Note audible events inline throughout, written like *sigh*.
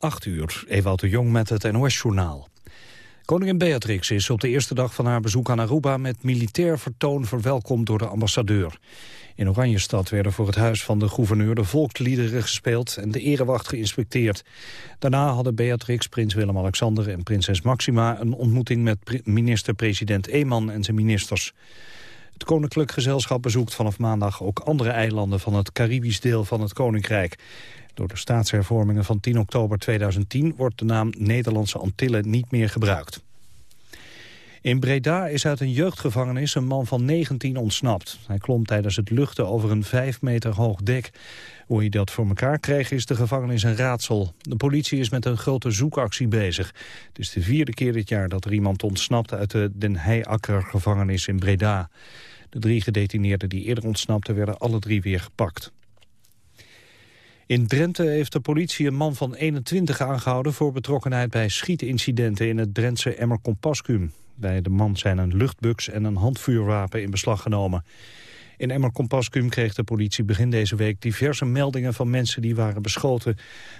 8 uur, Ewout de Jong met het NOS-journaal. Koningin Beatrix is op de eerste dag van haar bezoek aan Aruba... met militair vertoon verwelkomd door de ambassadeur. In Oranjestad werden voor het huis van de gouverneur de volksliederen gespeeld... en de erewacht geïnspecteerd. Daarna hadden Beatrix, prins Willem-Alexander en prinses Maxima... een ontmoeting met minister-president Eeman en zijn ministers. Het koninklijk gezelschap bezoekt vanaf maandag ook andere eilanden... van het Caribisch deel van het koninkrijk. Door de staatshervormingen van 10 oktober 2010 wordt de naam Nederlandse Antillen niet meer gebruikt. In Breda is uit een jeugdgevangenis een man van 19 ontsnapt. Hij klom tijdens het luchten over een 5 meter hoog dek. Hoe hij dat voor elkaar kreeg is de gevangenis een raadsel. De politie is met een grote zoekactie bezig. Het is de vierde keer dit jaar dat er iemand ontsnapt uit de Den Heiakker gevangenis in Breda. De drie gedetineerden die eerder ontsnapten werden alle drie weer gepakt. In Drenthe heeft de politie een man van 21 aangehouden... voor betrokkenheid bij schietincidenten in het Drentse Emmerkompascuum. Bij de man zijn een luchtbuks en een handvuurwapen in beslag genomen. In Emmerkompascuum kreeg de politie begin deze week diverse meldingen van mensen die waren beschoten.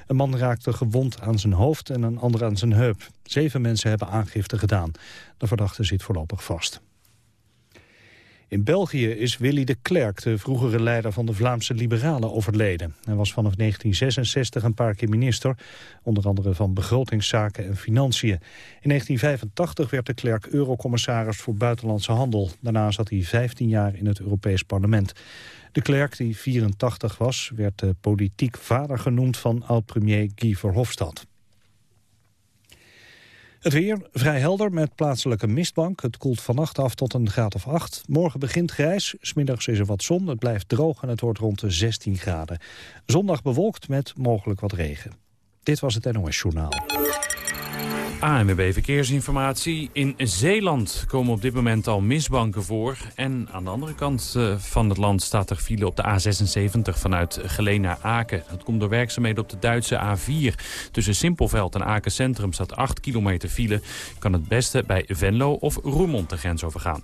Een man raakte gewond aan zijn hoofd en een ander aan zijn heup. Zeven mensen hebben aangifte gedaan. De verdachte zit voorlopig vast. In België is Willy de Klerk, de vroegere leider van de Vlaamse Liberalen, overleden. Hij was vanaf 1966 een paar keer minister, onder andere van begrotingszaken en financiën. In 1985 werd de Klerk eurocommissaris voor buitenlandse handel. Daarna zat hij 15 jaar in het Europees Parlement. De Klerk, die 84 was, werd de politiek vader genoemd van oud-premier Guy Verhofstadt. Het weer vrij helder met plaatselijke mistbank. Het koelt vannacht af tot een graad of 8. Morgen begint grijs, smiddags is er wat zon. Het blijft droog en het wordt rond de 16 graden. Zondag bewolkt met mogelijk wat regen. Dit was het NOS Journaal. ANWB Verkeersinformatie. In Zeeland komen op dit moment al misbanken voor. En aan de andere kant eh, van het land staat er file op de A76 vanuit Geleen naar Aken. Dat komt door werkzaamheden op de Duitse A4. Tussen Simpelveld en Aken Centrum staat 8 kilometer file. Kan het beste bij Venlo of Roermond de grens overgaan.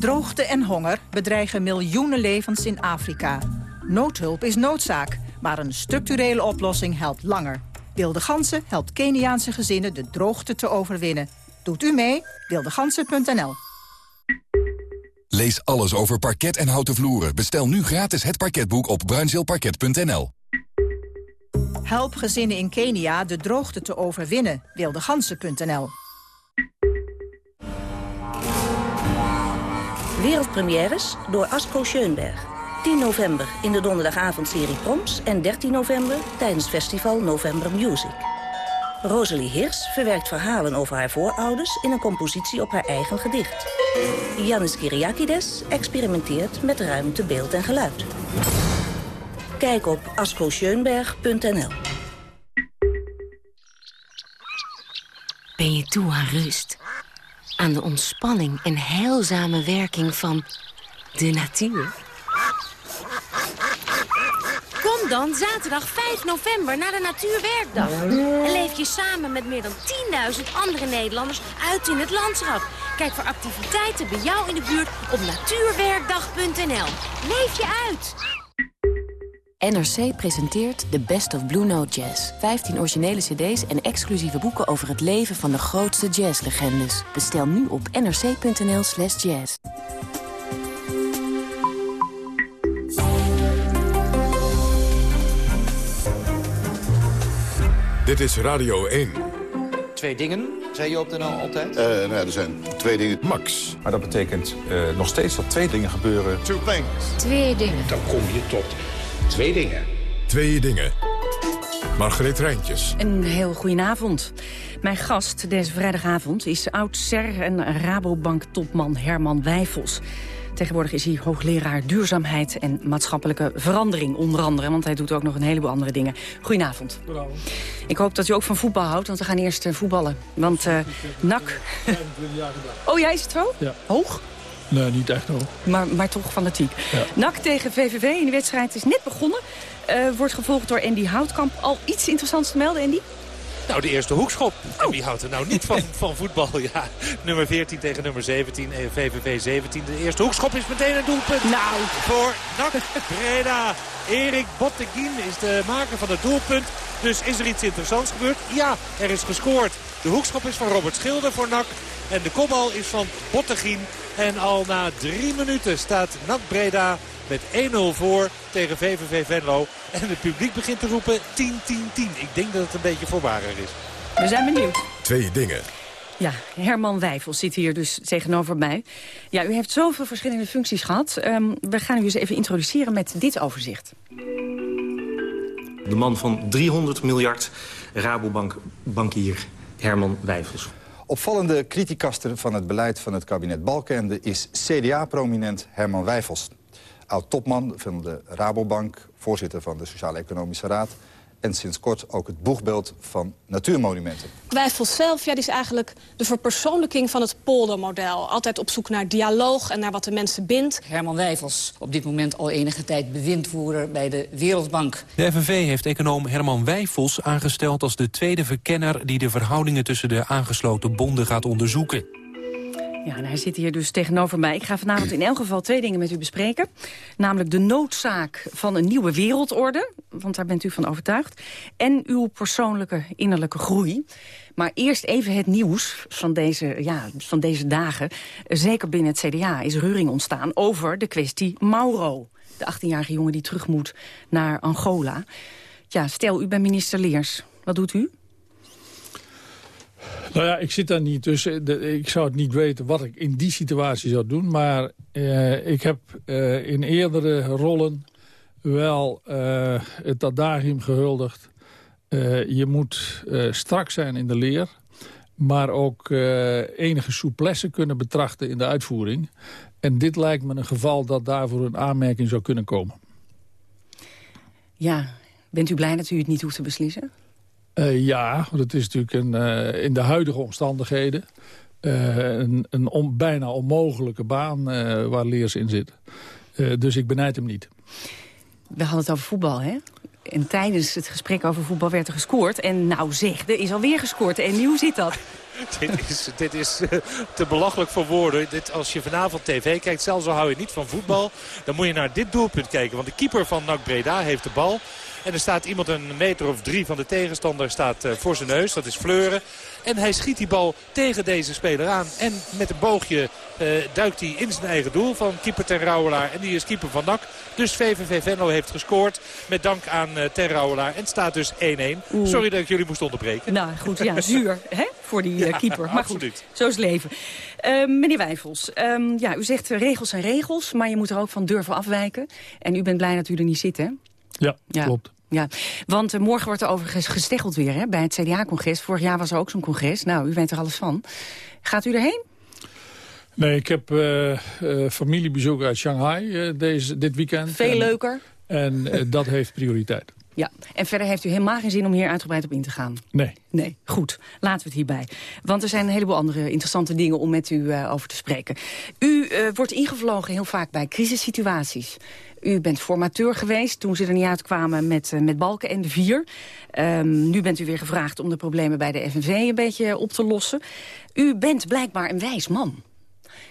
Droogte en honger bedreigen miljoenen levens in Afrika. Noodhulp is noodzaak. Maar een structurele oplossing helpt langer. Wilde Gansen helpt Keniaanse gezinnen de droogte te overwinnen. Doet u mee? Wildegansen.nl Lees alles over parket en houten vloeren. Bestel nu gratis het parketboek op bruinzeelparket.nl. Help gezinnen in Kenia de droogte te overwinnen. Wildegansen.nl Wereldpremières door Asko Schoenberg. 10 november in de donderdagavondserie Proms... en 13 november tijdens festival November Music. Rosalie Hirs verwerkt verhalen over haar voorouders... in een compositie op haar eigen gedicht. Janis Kyriakides experimenteert met ruimte, beeld en geluid. Kijk op ascoscheunberg.nl Ben je toe aan rust? Aan de ontspanning en heilzame werking van de natuur? Dan zaterdag 5 november naar de Natuurwerkdag. En leef je samen met meer dan 10.000 andere Nederlanders uit in het landschap. Kijk voor activiteiten bij jou in de buurt op natuurwerkdag.nl. Leef je uit! NRC presenteert The Best of Blue Note Jazz. 15 originele cd's en exclusieve boeken over het leven van de grootste jazzlegendes. Bestel nu op nrc.nl slash jazz. Dit is Radio 1. Twee dingen, zei je op de NL altijd? Uh, nou er zijn twee dingen. Max. Maar dat betekent uh, nog steeds dat twee dingen gebeuren. Two things. Twee dingen. Dan kom je tot twee dingen. Twee dingen. Margreet Rijntjes. Een heel goedenavond. Mijn gast deze vrijdagavond is oud-SER en Rabobank-topman Herman Wijfels. Tegenwoordig is hij hoogleraar duurzaamheid en maatschappelijke verandering onder andere. Want hij doet ook nog een heleboel andere dingen. Goedenavond. Goedenavond. Ik hoop dat u ook van voetbal houdt, want we gaan eerst uh, voetballen. Want uh, NAC... oh, jij is het zo? Ja. Hoog? Nee, niet echt hoog. Maar, maar toch fanatiek. Ja. NAC tegen VVV in de wedstrijd is net begonnen. Uh, wordt gevolgd door Andy Houtkamp. Al iets interessants te melden, Andy? Nou, de eerste hoekschop. En wie houdt er nou niet van, van voetbal? *laughs* Ja, nummer 14 tegen nummer 17, VVV eh, 17. De eerste hoekschop is meteen een doelpunt. Nou. Voor NAC Breda. Erik Botteguin is de maker van het doelpunt. Dus is er iets interessants gebeurd? Ja, er is gescoord. De hoekschop is van Robert Schilder voor NAC. En de kopbal is van Botteguin. En al na drie minuten staat NAC Breda met 1-0 voor tegen VVV Venlo. En het publiek begint te roepen 10-10-10. Ik denk dat het een beetje voorbarig is. We zijn benieuwd. Twee dingen. Ja, Herman Wijfels zit hier dus tegenover mij. Ja, u heeft zoveel verschillende functies gehad. Um, we gaan u eens even introduceren met dit overzicht. De man van 300 miljard Rabobank bankier Herman Wijfels. Opvallende criticaster van het beleid van het kabinet Balkende is CDA-prominent Herman Wijfels. Oud-topman van de Rabobank, voorzitter van de Sociaal-Economische Raad en sinds kort ook het boegbeeld van natuurmonumenten. Wijfels zelf ja, die is eigenlijk de verpersoonlijking van het poldermodel. Altijd op zoek naar dialoog en naar wat de mensen bindt. Herman Wijfels, op dit moment al enige tijd bewindvoerder bij de Wereldbank. De FNV heeft econoom Herman Wijfels aangesteld als de tweede verkenner... die de verhoudingen tussen de aangesloten bonden gaat onderzoeken. Ja, en hij zit hier dus tegenover mij. Ik ga vanavond in elk geval twee dingen met u bespreken. Namelijk de noodzaak van een nieuwe wereldorde. Want daar bent u van overtuigd. En uw persoonlijke innerlijke groei. Maar eerst even het nieuws van deze, ja, van deze dagen. Zeker binnen het CDA is reuring ontstaan over de kwestie Mauro. De 18-jarige jongen die terug moet naar Angola. Ja, stel, u bent minister Leers. Wat doet u? Nou ja, ik zit daar niet, dus eh, ik zou het niet weten wat ik in die situatie zou doen. Maar eh, ik heb eh, in eerdere rollen wel uh, het adagium gehuldigd. je moet strak zijn in de leer, maar ook enige souplesse kunnen betrachten in de uitvoering. En dit lijkt me een geval dat daarvoor een aanmerking zou kunnen komen. Ja, bent u blij dat u het niet hoeft te beslissen? Uh, ja, want het is natuurlijk een, uh, in de huidige omstandigheden... Uh, een, een on, bijna onmogelijke baan waar Leers in zit. dus ik benijd hem niet. We hadden het over voetbal, hè? En tijdens het gesprek over voetbal werd er gescoord. En nou zeg, er is alweer gescoord. En hoe zit dat? *laughs* dit is, dit is te belachelijk voor woorden. Dit, als je vanavond tv kijkt, zelfs al hou je niet van voetbal... dan moet je naar dit doelpunt kijken. Want de keeper van NAC Breda heeft de bal... En er staat iemand een meter of drie van de tegenstander staat, uh, voor zijn neus. Dat is Fleuren. En hij schiet die bal tegen deze speler aan. En met een boogje uh, duikt hij in zijn eigen doel van keeper Ten Rouwelaar. En die is keeper van NAC. Dus VVV Venlo heeft gescoord met dank aan uh, Ten Rouwelaar. En het staat dus 1-1. Sorry dat ik jullie moest onderbreken. Nou goed, ja, zuur *laughs* hè, voor die uh, keeper. maar absoluut. goed, zo is het leven. meneer Wijfels, um, ja, u zegt regels zijn regels, maar je moet er ook van durven afwijken. En u bent blij dat u er niet zit, hè? Ja, ja. klopt. Ja, want uh, morgen wordt er overigens gesteggeld weer hè, bij het CDA-congres. Vorig jaar was er ook zo'n congres. Nou, u weet er alles van. Gaat u erheen? Nee, ik heb uh, uh, familiebezoek uit Shanghai deze, dit weekend. Veel en, leuker. En dat heeft prioriteit. Ja, en verder heeft u helemaal geen zin om hier uitgebreid op in te gaan? Nee. Nee, goed. Laten we het hierbij. Want er zijn een heleboel andere interessante dingen om met u uh, over te spreken. U uh, wordt ingevlogen heel vaak bij crisissituaties. U bent formateur geweest toen ze er niet uitkwamen met, uh, met Balken en de Vier. Um, nu bent u weer gevraagd om de problemen bij de FNV een beetje op te lossen. U bent blijkbaar een wijs man.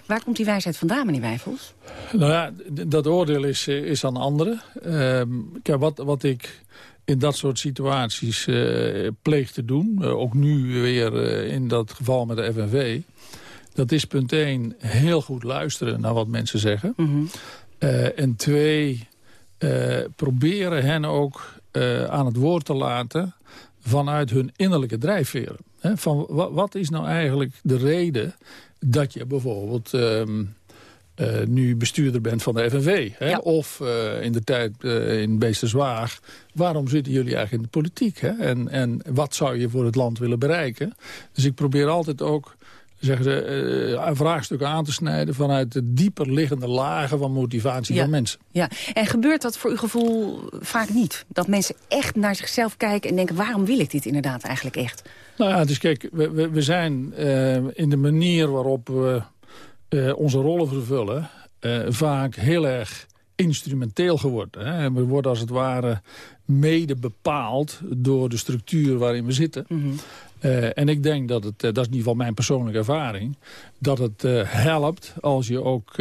Waar komt die wijsheid vandaan, meneer Wijfels? Nou ja, dat oordeel is, is aan anderen. Uh, kijk, wat, wat ik in dat soort situaties uh, pleeg te doen... Uh, ook nu weer in dat geval met de FNV... dat is punt 1 heel goed luisteren naar wat mensen zeggen. Mm -hmm. en twee, proberen hen ook aan het woord te laten... vanuit hun innerlijke drijfveren. He, van wat is nou eigenlijk de reden dat je bijvoorbeeld... Um, uh, nu bestuurder bent van de FNV. Hè? Ja. Of uh, in de tijd uh, in Beesterswaag. Waarom zitten jullie eigenlijk in de politiek? Hè? En, en wat zou je voor het land willen bereiken? Dus ik probeer altijd ook zeggen ze, vraagstukken aan te snijden... vanuit de dieper liggende lagen van motivatie ja. van mensen. Ja. En gebeurt dat voor uw gevoel vaak niet? Dat mensen echt naar zichzelf kijken en denken... waarom wil ik dit inderdaad eigenlijk echt? Nou ja, dus kijk, we, we, we zijn in de manier waarop we uh, onze rollen vervullen... Uh, vaak heel erg instrumenteel geworden. Hè? En we worden als het ware mede bepaald door de structuur waarin we zitten. Uh, en ik denk dat het, uh, dat is in ieder geval mijn persoonlijke ervaring... dat het uh, helpt als je ook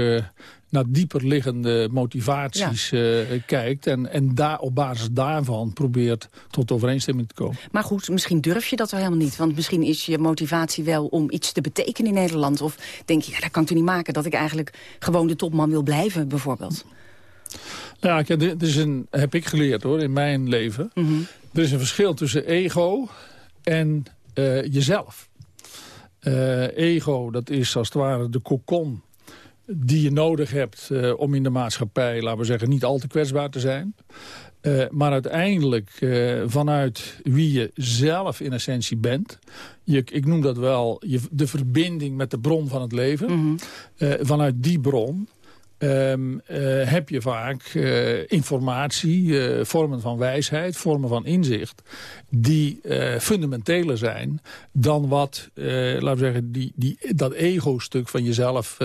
naar dieper liggende motivaties ja. kijkt... en, en daar, op basis daarvan probeert tot overeenstemming te komen. Maar goed, misschien durf je dat wel helemaal niet. Want misschien is je motivatie wel om iets te betekenen in Nederland. Of denk je, ja, dat kan ik toch niet maken... dat ik eigenlijk gewoon de topman wil blijven, bijvoorbeeld. Nou, ja, dit is een, heb ik geleerd hoor, in mijn leven. Mm -hmm. Er is een verschil tussen ego en uh, jezelf. Uh, ego, dat is als het ware de kokon die je nodig hebt uh, om in de maatschappij, laten we zeggen, niet al te kwetsbaar te zijn. maar uiteindelijk vanuit wie je zelf in essentie bent. Je, ik noem dat wel je, de verbinding met de bron van het leven. Mm -hmm. vanuit die bron Um, uh, heb je vaak uh, informatie, uh, vormen van wijsheid, vormen van inzicht... die fundamenteler zijn dan wat, laten we zeggen, die, die, dat ego-stuk van jezelf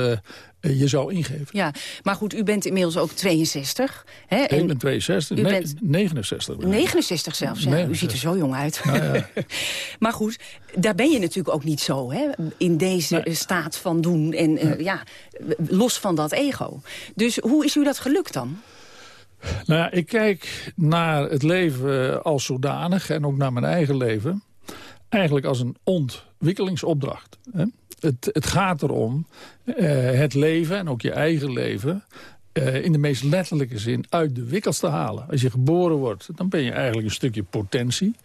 je zou ingeven. Ja, maar goed, u bent inmiddels ook 62. Hè? Ik ben 62, u bent 69. Ben 69 zelfs, ja. 69. U ziet er zo jong uit. Ja, ja. *laughs* maar goed, daar ben je natuurlijk ook niet zo, hè? In deze nee. staat van doen en uh, ja, los van dat ego. Dus hoe is u dat gelukt dan? Nou ja, ik kijk naar het leven als zodanig en ook naar mijn eigen leven... eigenlijk als een ontwikkelingsopdracht. Hè? Het, het gaat erom uh, het leven en ook je eigen leven... Uh, in de meest letterlijke zin uit de wikkels te halen. Als je geboren wordt, dan ben je eigenlijk een stukje potentie.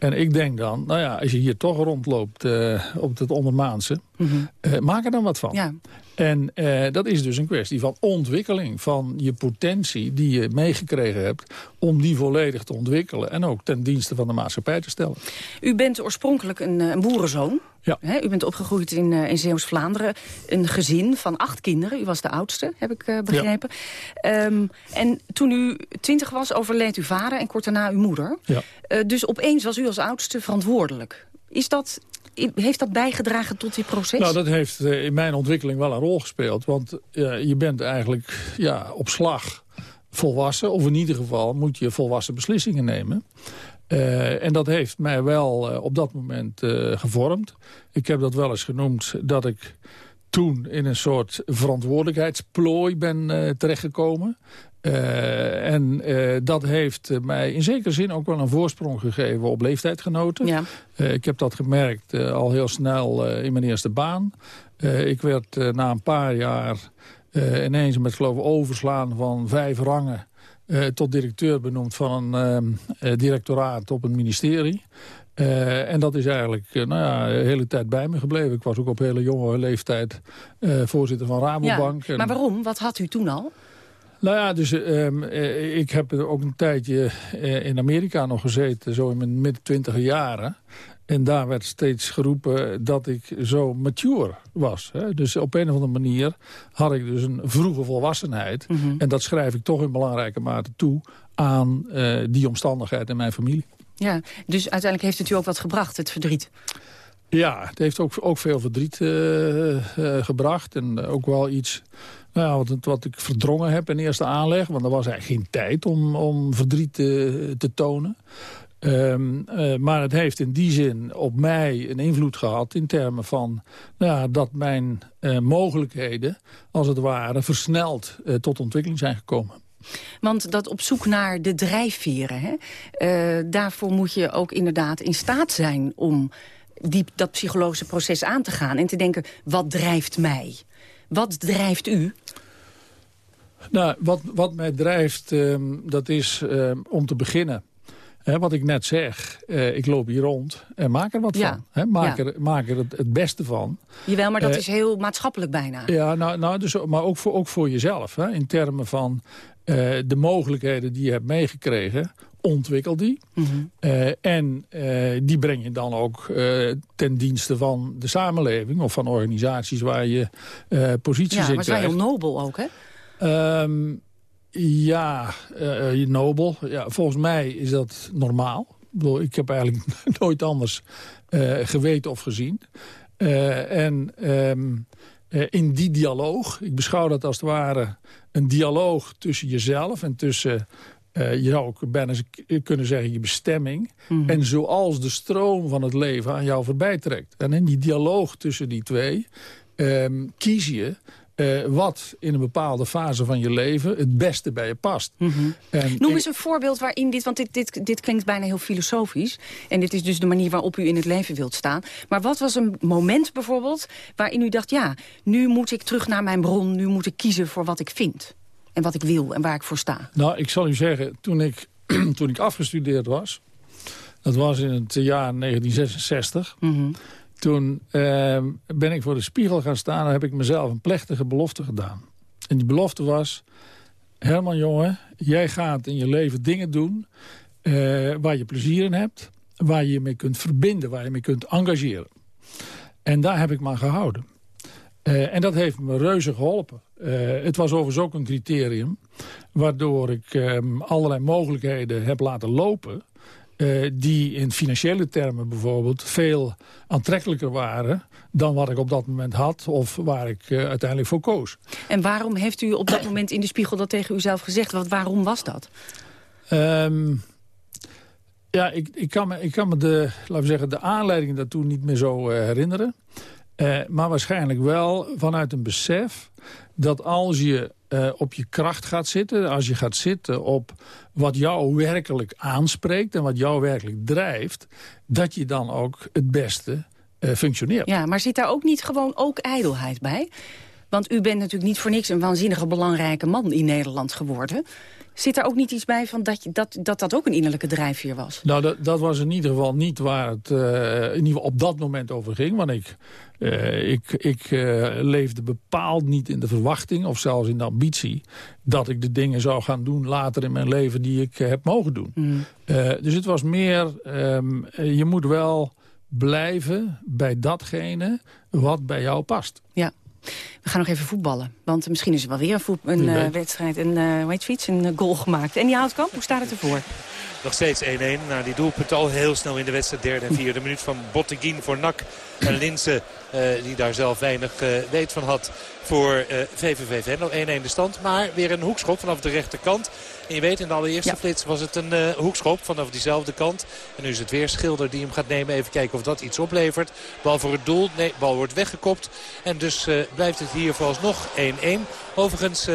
En ik denk dan, nou ja, als je hier toch rondloopt uh, op het ondermaanse... Mm -hmm. maak er dan wat van. Ja. En uh, dat is dus een kwestie van ontwikkeling van je potentie die je meegekregen hebt... om die volledig te ontwikkelen en ook ten dienste van de maatschappij te stellen. U bent oorspronkelijk een, een boerenzoon. Ja. He, u bent opgegroeid in, in Zeeuws-Vlaanderen. Een gezin van acht kinderen. U was de oudste, heb ik uh, begrepen. Ja. Um, en toen u twintig was, overleed uw vader en kort daarna uw moeder. Ja. Uh, dus opeens was u als oudste verantwoordelijk. Is dat heeft dat bijgedragen tot die proces? Nou, dat heeft uh, in mijn ontwikkeling wel een rol gespeeld. Want je bent eigenlijk ja, op slag volwassen. Of in ieder geval moet je volwassen beslissingen nemen. Uh, en dat heeft mij wel op dat moment gevormd. Ik heb dat wel eens genoemd dat ik toen in een soort verantwoordelijkheidsplooi ben terechtgekomen. Uh, en uh, dat heeft mij in zekere zin ook wel een voorsprong gegeven op leeftijdgenoten. Ja. Uh, ik heb dat gemerkt al heel snel in mijn eerste baan. ik werd na een paar jaar ineens met geloof overslaan van vijf rangen... tot directeur benoemd van een directoraat op een ministerie. en dat is eigenlijk nou ja, de hele tijd bij me gebleven. Ik was ook op hele jonge leeftijd voorzitter van Rabobank. Ja, maar waarom? Wat had u toen al? Nou ja, dus um, ik heb er ook een tijdje uh, in Amerika nog gezeten, zo in mijn midden twintige jaren. En daar werd steeds geroepen dat ik zo mature was. Hè? Dus op een of andere manier had ik dus een vroege volwassenheid. Mm -hmm. En dat schrijf ik toch in belangrijke mate toe aan uh, die omstandigheid in mijn familie. Ja, dus uiteindelijk heeft het u ook wat gebracht, het verdriet? Ja, het heeft ook, ook veel verdriet uh, uh, gebracht. En ook wel iets nou wat, wat, ik verdrongen heb in eerste aanleg. Want er was eigenlijk geen tijd om, om verdriet te, te tonen. Um, uh, maar het heeft in die zin op mij een invloed gehad... in termen van nou ja, dat mijn uh, mogelijkheden, als het ware... versneld uh, tot ontwikkeling zijn gekomen. Want dat op zoek naar de drijfveren... Hè, daarvoor moet je ook inderdaad in staat zijn... om die, dat psychologische proces aan te gaan en te denken... wat drijft mij? Wat drijft u? Nou, wat, wat mij drijft, um, dat is um, om te beginnen... He, wat ik net zeg, uh, ik loop hier rond en maak er wat ja. van. He, maak, ja. er, maak er het, het, beste van. Jawel, maar dat uh, is heel maatschappelijk bijna. Ja, nou, nou dus, maar ook voor, ook voor jezelf. In termen van uh, de mogelijkheden die je hebt meegekregen ontwikkel die. Mm -hmm. uh, en uh, die breng je dan ook uh, ten dienste van de samenleving... of van organisaties waar je posities ja, in krijgt. Ja, maar het is heel nobel ook, hè? Um, ja, nobel. Ja, volgens mij is dat normaal. Ik, bedoel, ik heb eigenlijk *laughs* nooit anders geweten of gezien. en... Um, eh, in die dialoog. Ik beschouw dat als het ware een dialoog tussen jezelf en tussen... Uh, je zou ook bijna kunnen zeggen je bestemming. Mhm. En zoals de stroom van het leven aan jou voorbij trekt. En in die dialoog tussen die twee um, kies je uh, wat in een bepaalde fase van je leven het beste bij je past. Mm -hmm. en, Noem eens een voorbeeld waarin dit, want dit, dit, dit klinkt bijna heel filosofisch. En dit is dus de manier waarop u in het leven wilt staan. Maar wat was een moment bijvoorbeeld waarin u dacht... ja, nu moet ik terug naar mijn bron, nu moet ik kiezen voor wat ik vind. En wat ik wil en waar ik voor sta. Nou, ik zal u zeggen, toen ik, *clears throat* toen ik afgestudeerd was... dat was in het jaar 1966... Mm toen uh, ben ik voor de spiegel gaan staan en heb ik mezelf een plechtige belofte gedaan. En die belofte was... Herman, jongen, jij gaat in je leven dingen doen... Uh, waar je plezier in hebt, waar je je mee kunt verbinden... waar je mee kunt engageren. En daar heb ik me aan gehouden. Uh, en dat heeft me reuze geholpen. Uh, het was overigens ook een criterium... waardoor ik ehm, allerlei mogelijkheden heb laten lopen... Uh, die in financiële termen bijvoorbeeld veel aantrekkelijker waren dan wat ik op dat moment had of waar ik uh, uiteindelijk voor koos. En waarom heeft u op dat moment in de spiegel dat tegen uzelf gezegd? Wat, waarom was dat? Um, ja, ik, ik, kan me, ik kan me de, laten we zeggen, de aanleiding daartoe niet meer zo uh, herinneren. Maar waarschijnlijk wel vanuit een besef dat als je uh, op je kracht gaat zitten... als je gaat zitten op wat jou werkelijk aanspreekt... en wat jou werkelijk drijft... dat je dan ook het beste uh, functioneert. Ja, maar zit daar ook niet gewoon ook ijdelheid bij? Want u bent natuurlijk niet voor niks een waanzinnige belangrijke man in Nederland geworden. Zit er ook niet iets bij van dat, dat, dat dat ook een innerlijke drijfveer was? Nou, dat, dat was in ieder geval niet waar het uh, in ieder geval op dat moment over ging. Want ik, uh, ik, ik uh, leefde bepaald niet in de verwachting of zelfs in de ambitie... dat ik de dingen zou gaan doen later in mijn leven die ik heb mogen doen. Mm. dus het was meer, um, je moet wel blijven bij datgene wat bij jou past. Ja. We gaan nog even voetballen. Want misschien is er wel weer een, een wedstrijd, een, uh, heet een goal gemaakt. En die Houtkamp, hoe staat het ervoor? Nog steeds 1-1. Nou, die doelpunt al heel snel in de wedstrijd. Derde en vierde minuut van Botteguin voor NAC. En Linse, uh, die daar zelf weinig uh, weet van had voor uh, VVV Venlo. 1-1 de stand. Maar weer een hoekschop vanaf de rechterkant. En je weet, in de allereerste ja. flits was het een uh, hoekschop vanaf diezelfde kant. En nu is het weer Schilder die hem gaat nemen. Even kijken of dat iets oplevert. Bal voor het doel. Nee, bal wordt weggekopt. En dus uh, blijft het hier vooralsnog 1-1. Overigens,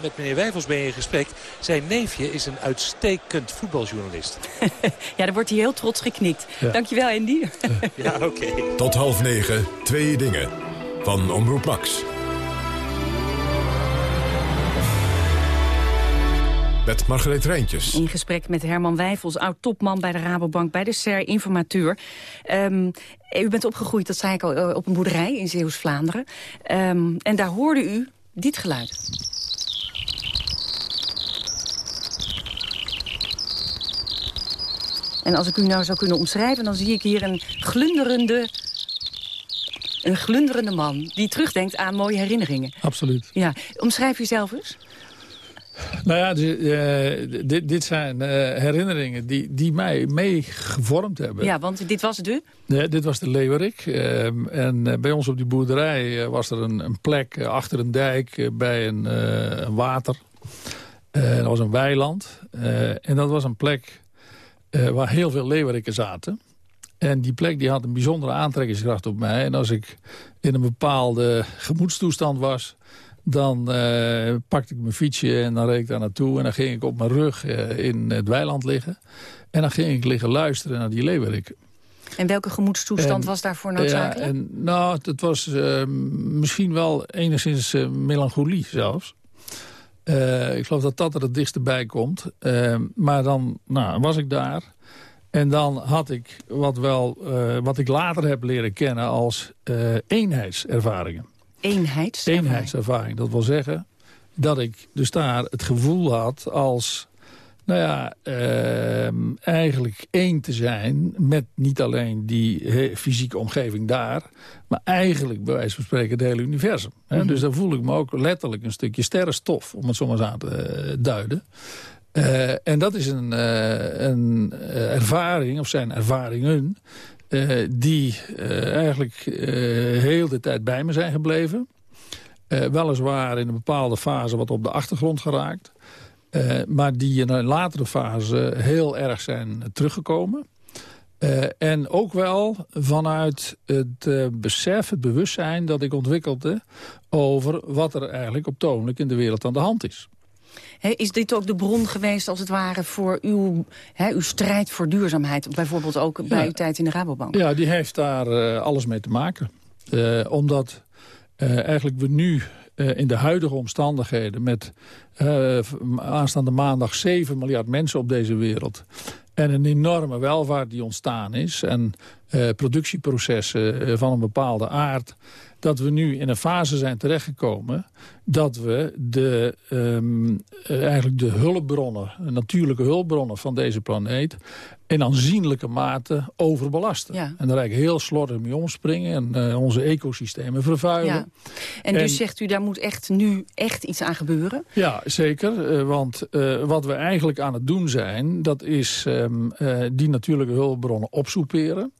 met meneer Wijfels ben je in gesprek. Zijn neefje is een uitstekend voetbaljournalist. *laughs* ja, daar wordt hij heel trots geknikt. Ja. Dankjewel, Andy. ja, *laughs* oké. Okay. Tot half negen, twee dingen. Van Omroep Max. Met Margreet Rijntjes. In gesprek met Herman Wijfels, oud-topman bij de Rabobank, bij de SER, informateur. Um, u bent opgegroeid, dat zei ik al, op een boerderij in Zeeuws-Vlaanderen. Um, en daar hoorde u dit geluid. En als ik u nou zou kunnen omschrijven, dan zie ik hier een glunderende een glunderende man die terugdenkt aan mooie herinneringen. Absoluut. Ja. Omschrijf jezelf eens. Nou ja, uh, dit, dit, zijn uh, herinneringen die, die mij meegevormd hebben. Ja, want dit was de? Nee, dit was de Leeuwerik. Uh, en bij ons op die boerderij was er een, een plek achter een dijk bij een, een water. dat was een weiland. en dat was een plek waar heel veel leeuweriken zaten. En die plek die had een bijzondere aantrekkingskracht op mij. En als ik in een bepaalde gemoedstoestand was dan uh, pakte ik mijn fietsje en dan reed ik daar naartoe. En dan ging ik op mijn rug uh, in het weiland liggen. En dan ging ik liggen luisteren naar die leeuweriken. En welke gemoedstoestand en, was daarvoor noodzakelijk? Ja, en, nou, het was misschien wel enigszins melancholie zelfs. Ik geloof dat dat er het dichtst bij komt. maar dan nou, was ik daar. En dan had ik wat, wel, wat ik later heb leren kennen als eenheidservaringen eenheidservaring. Eenheidservaring, dat wil zeggen dat ik dus daar het gevoel had als... Nou ja, uh, eigenlijk één te zijn met niet alleen die fysieke omgeving daar... maar eigenlijk, bij wijze van spreken, het hele universum. Mm -hmm. Dus daar voel ik me ook letterlijk een stukje sterrenstof... om het zo maar eens aan te uh, duiden. Uh, en dat is een, uh, een ervaring, of zijn ervaringen... Uh, die eigenlijk heel de tijd bij me zijn gebleven. weliswaar in een bepaalde fase wat op de achtergrond geraakt. Maar die in een latere fase heel erg zijn teruggekomen. Uh, en ook wel vanuit het uh, besef, het bewustzijn dat ik ontwikkelde... over wat er eigenlijk op toonlijk in de wereld aan de hand is. is dit ook de bron geweest, als het ware, voor uw, uw strijd voor duurzaamheid? Bijvoorbeeld ook bij uw tijd in de Rabobank? Ja, die heeft daar uh, alles mee te maken. omdat eigenlijk we nu in de huidige omstandigheden... met aanstaande maandag 7 miljard mensen op deze wereld... En een enorme welvaart die ontstaan is. En uh, productieprocessen van een bepaalde aard. Dat we nu in een fase zijn terechtgekomen. Dat we de, um, uh, eigenlijk de hulpbronnen, de natuurlijke hulpbronnen van deze planeet in aanzienlijke mate overbelasten. Ja. En daar eigenlijk heel slordig mee omspringen en uh, onze ecosystemen vervuilen. Ja. En, en, dus zegt u, daar moet echt nu echt iets aan gebeuren? Ja, zeker. Uh, want uh, wat we eigenlijk aan het doen zijn... dat is um, die natuurlijke hulpbronnen opsoeperen.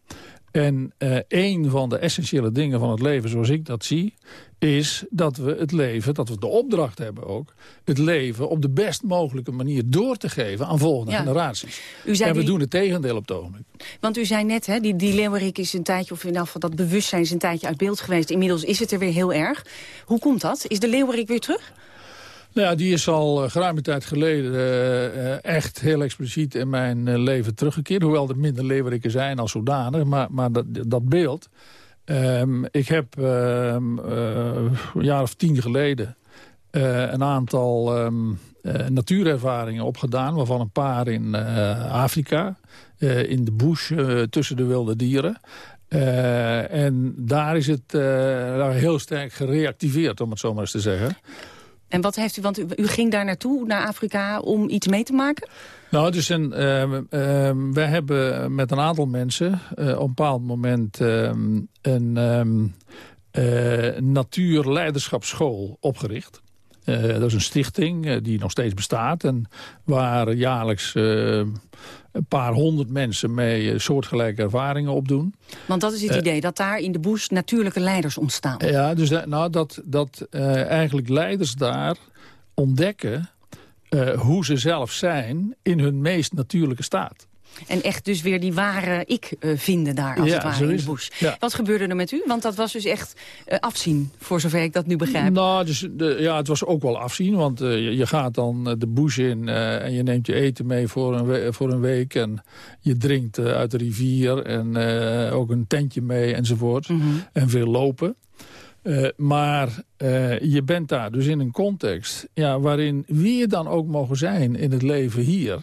En uh, een van de essentiële dingen van het leven, zoals ik dat zie... is dat we het leven, dat we de opdracht hebben ook... het leven op de best mogelijke manier door te geven aan volgende ja. generaties. en we die... doen het tegendeel op het ogenblik. Want u zei net, hè, die, die leeuwerik is een tijdje... of in ieder geval dat bewustzijn is een tijdje uit beeld geweest. Inmiddels is het er weer heel erg. Hoe komt dat? Is de leeuwerik weer terug? Nou ja, die is al uh, geruime tijd geleden uh, echt heel expliciet in mijn leven teruggekeerd. Hoewel er minder leeuweriken zijn als zodanig. Maar, maar dat, dat beeld... Um, ik heb um, een jaar of tien geleden een aantal um, natuurervaringen opgedaan. Waarvan een paar in Afrika. in de bush tussen de wilde dieren. en daar is het heel sterk gereactiveerd, om het zo maar eens te zeggen. En wat heeft u, want u, ging daar naartoe, naar Afrika, om iets mee te maken? Nou, dus een, uh, uh, wij hebben met een aantal mensen uh, op een bepaald moment een natuurleiderschapsschool opgericht. Uh, dat is een stichting die nog steeds bestaat en waar jaarlijks een paar honderd mensen mee soortgelijke ervaringen opdoen. Want dat is het idee, dat daar in de bush natuurlijke leiders ontstaan. Ja, dus dat, nou, dat, dat eigenlijk leiders daar ontdekken hoe ze zelf zijn in hun meest natuurlijke staat. En echt dus weer die ware ik uh, vinden daar, als ja, het ware, in de bush. Ja. Wat gebeurde er met u? Want dat was dus echt uh, afzien, voor zover ik dat nu begrijp. Nou, dus de, ja, het was ook wel afzien. Want uh, je, gaat dan de bush in en je neemt je eten mee voor een, voor een week. En je drinkt uit de rivier en ook een tentje mee enzovoort. Mhm. Mm -hmm. En veel lopen. Uh, maar uh, je bent daar dus in een context ja, waarin wie je dan ook mogen zijn in het leven hier...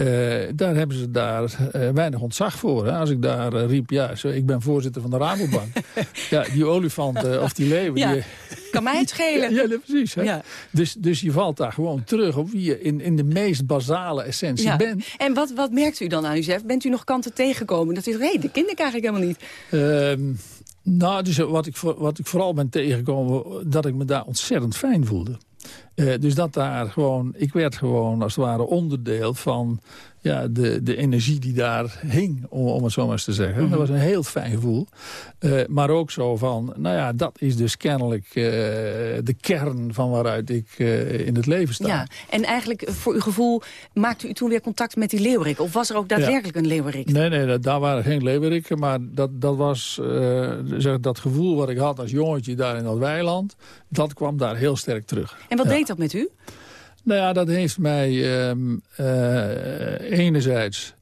Uh, daar hebben ze daar uh, weinig ontzag voor. Hè? Als ik daar uh, riep, ja, zo, ik ben voorzitter van de Rabobank. *laughs* ja, die olifanten of die. Ja, die, kan mij het schelen. *laughs* ja, ja, precies. Hè? Ja. Dus, dus je valt daar gewoon terug op wie je in, in de meest basale essentie ja. bent. En wat, wat merkt u dan aan uzelf? Bent u nog kanten tegengekomen? Dat u hé, hey, dat ken ik eigenlijk helemaal niet. Ehm, nou, dus wat ik, wat ik vooral ben tegengekomen, dat ik me daar ontzettend fijn voelde. Uh, dus dat daar gewoon, ik werd gewoon als het ware onderdeel van ja, de, de energie die daar hing, om, om het zo maar eens te zeggen. Mm -hmm. Dat was een heel fijn gevoel. Uh, maar ook zo van, nou ja, dat is dus kennelijk uh, de kern van waaruit ik uh, in het leven sta. Ja, en eigenlijk voor uw gevoel maakte u toen weer contact met die leeuwerik? Of was er ook daadwerkelijk ja. een leeuwerik? Nee, nee, daar waren geen leeuwerikken. Maar dat, dat was zeg, dat gevoel wat ik had als jongetje daar in dat weiland. Dat kwam daar heel sterk terug. En wat ja. deed dat met u? Nou ja, dat heeft mij um, uh, enerzijds,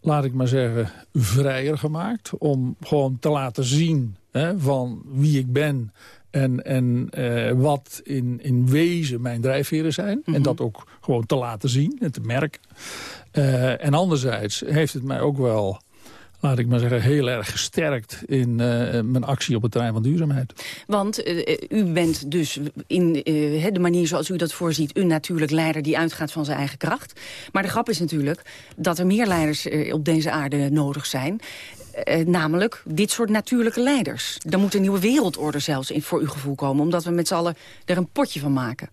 laat ik maar zeggen, vrijer gemaakt. Om gewoon te laten zien hè, van wie ik ben en, en uh, wat in, in wezen mijn drijfveren zijn. Mm -hmm. En dat ook gewoon te laten zien en te merken. Uh, en anderzijds heeft het mij ook wel laat ik maar zeggen, heel erg gesterkt in uh, mijn actie op het terrein van duurzaamheid. Want uh, u bent dus in de manier zoals u dat voorziet... een natuurlijk leider die uitgaat van zijn eigen kracht. Maar de grap is natuurlijk dat er meer leiders op deze aarde nodig zijn... namelijk dit soort natuurlijke leiders. Er moet een nieuwe wereldorde zelfs in voor uw gevoel komen... omdat we met z'n allen er een potje van maken.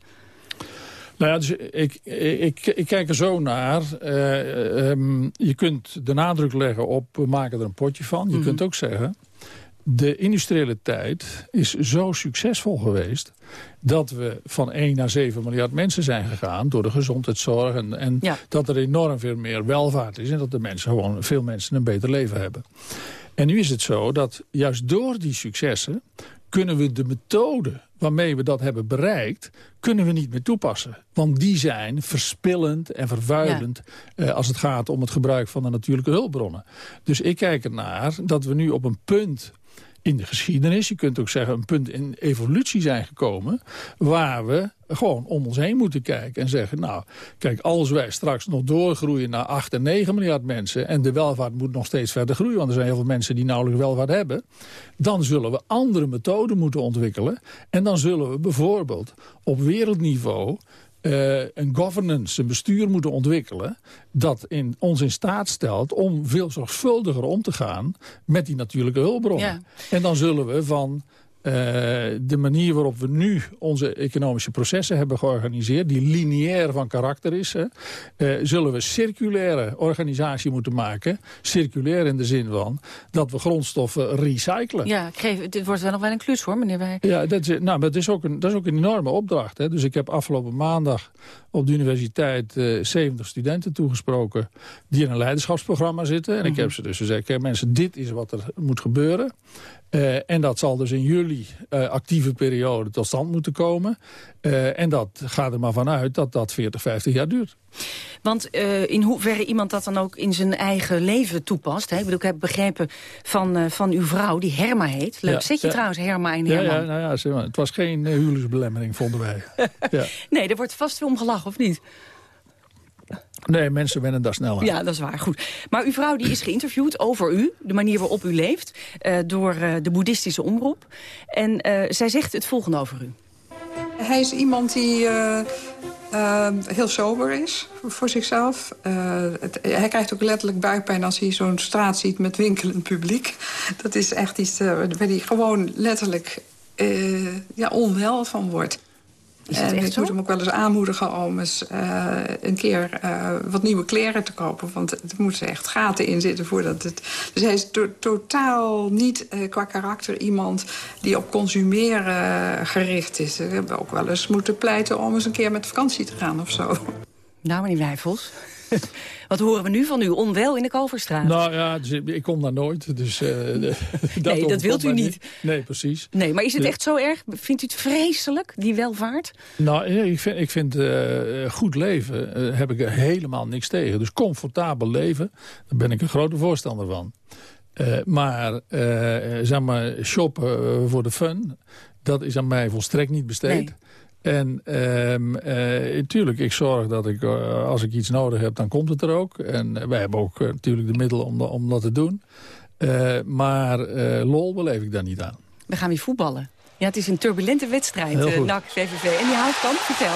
Nou ja, dus ik, ik, ik kijk er zo naar. Uh, um, je kunt de nadruk leggen op, we maken er een potje van. Je mm -hmm. kunt ook zeggen de industriële tijd is zo succesvol geweest... dat we van 1 naar 7 miljard mensen zijn gegaan door de gezondheidszorg... en, en dat er enorm veel meer welvaart is... en dat de mensen gewoon, veel mensen een beter leven hebben. En nu is het zo dat juist door die successen kunnen we de methode waarmee we dat hebben bereikt... kunnen we niet meer toepassen. Want die zijn verspillend en vervuilend... Eh, als het gaat om het gebruik van de natuurlijke hulpbronnen. Dus ik kijk ernaar dat we nu op een punt in de geschiedenis, je kunt ook zeggen een punt in evolutie zijn gekomen... waar we gewoon om ons heen moeten kijken en zeggen... nou, kijk, als wij straks nog doorgroeien naar 8 en 9 miljard mensen... en de welvaart moet nog steeds verder groeien... want er zijn heel veel mensen die nauwelijks welvaart hebben... dan zullen we andere methoden moeten ontwikkelen. En dan zullen we bijvoorbeeld op wereldniveau uh, een governance, een bestuur moeten ontwikkelen... dat in, ons in staat stelt om veel zorgvuldiger om te gaan... met die natuurlijke hulpbronnen. En dan zullen we van uh, de manier waarop we nu onze economische processen hebben georganiseerd... die lineair van karakter is... Hè, uh, zullen we circulaire organisatie moeten maken. Circulair in de zin van dat we grondstoffen recyclen. Ja, ik geef, dit wordt wel nog wel een klus hoor, meneer Wij. Ja, dat is, nou, dat, is ook een, dat is ook een enorme opdracht. Hè. Dus ik heb afgelopen maandag op de universiteit uh, eh, 70 studenten toegesproken... die in een leiderschapsprogramma zitten. En ik mhm. heb ze dus gezegd, mensen, dit is wat er moet gebeuren. Uh, en dat zal dus in juli uh, actieve periode tot stand moeten komen. Uh, en dat gaat er maar vanuit dat dat 40, 50 jaar duurt. Want in hoeverre iemand dat dan ook in zijn eigen leven toepast. Hè? Ik, bedoel, ik heb begrepen van, van uw vrouw, die Herma heet. Leuk, ja, zit je trouwens Herma en Herman? Ja, ja, nou ja, het was geen huwelijksbelemmering, vonden wij. *laughs* ja. Nee, er wordt vast veel om gelachen, of niet? Nee, mensen wennen daar snel aan. Ja, dat is waar. Goed. Maar uw vrouw die is geïnterviewd over u, de manier waarop u leeft... Uh, door uh, de boeddhistische omroep. En uh, zij zegt het volgende over u. Hij is iemand die heel sober is voor zichzelf. Het, hij krijgt ook letterlijk buikpijn als hij zo'n straat ziet met winkelend publiek. Dat is echt iets waar hij gewoon letterlijk ja, onwel van wordt en ik moet hem ook wel eens aanmoedigen om eens uh, een keer uh, wat nieuwe kleren te kopen. Want er moeten echt gaten in zitten voordat het... Dus hij is to totaal niet uh, qua karakter iemand die op consumeren gericht is. We hebben ook wel eens moeten pleiten om eens een keer met vakantie te gaan of zo. Nou, meneer Wijfels. *laughs* Wat horen we nu van u? Onwel in de Kalverstraat? Nou ja, dus ik kom daar nooit. Dus, uh, *laughs* dat nee, dat wilt u niet. Nee, precies. Nee, maar is het echt zo erg? Vindt u het vreselijk, die welvaart? Nou, ik vind, ik vind uh, goed leven uh, heb ik er helemaal niks tegen. Dus comfortabel leven, daar ben ik een grote voorstander van. maar, zeg maar, shoppen voor de fun, dat is aan mij volstrekt niet besteed. Nee. En um, natuurlijk, ik zorg dat ik, uh, als ik iets nodig heb, dan komt het er ook. En wij hebben ook uh, natuurlijk de middelen om, om dat te doen. Uh, maar lol beleef ik daar niet aan. We gaan weer voetballen. Ja, het is een turbulente wedstrijd, NAC, VVV. En die houdt kan, vertel.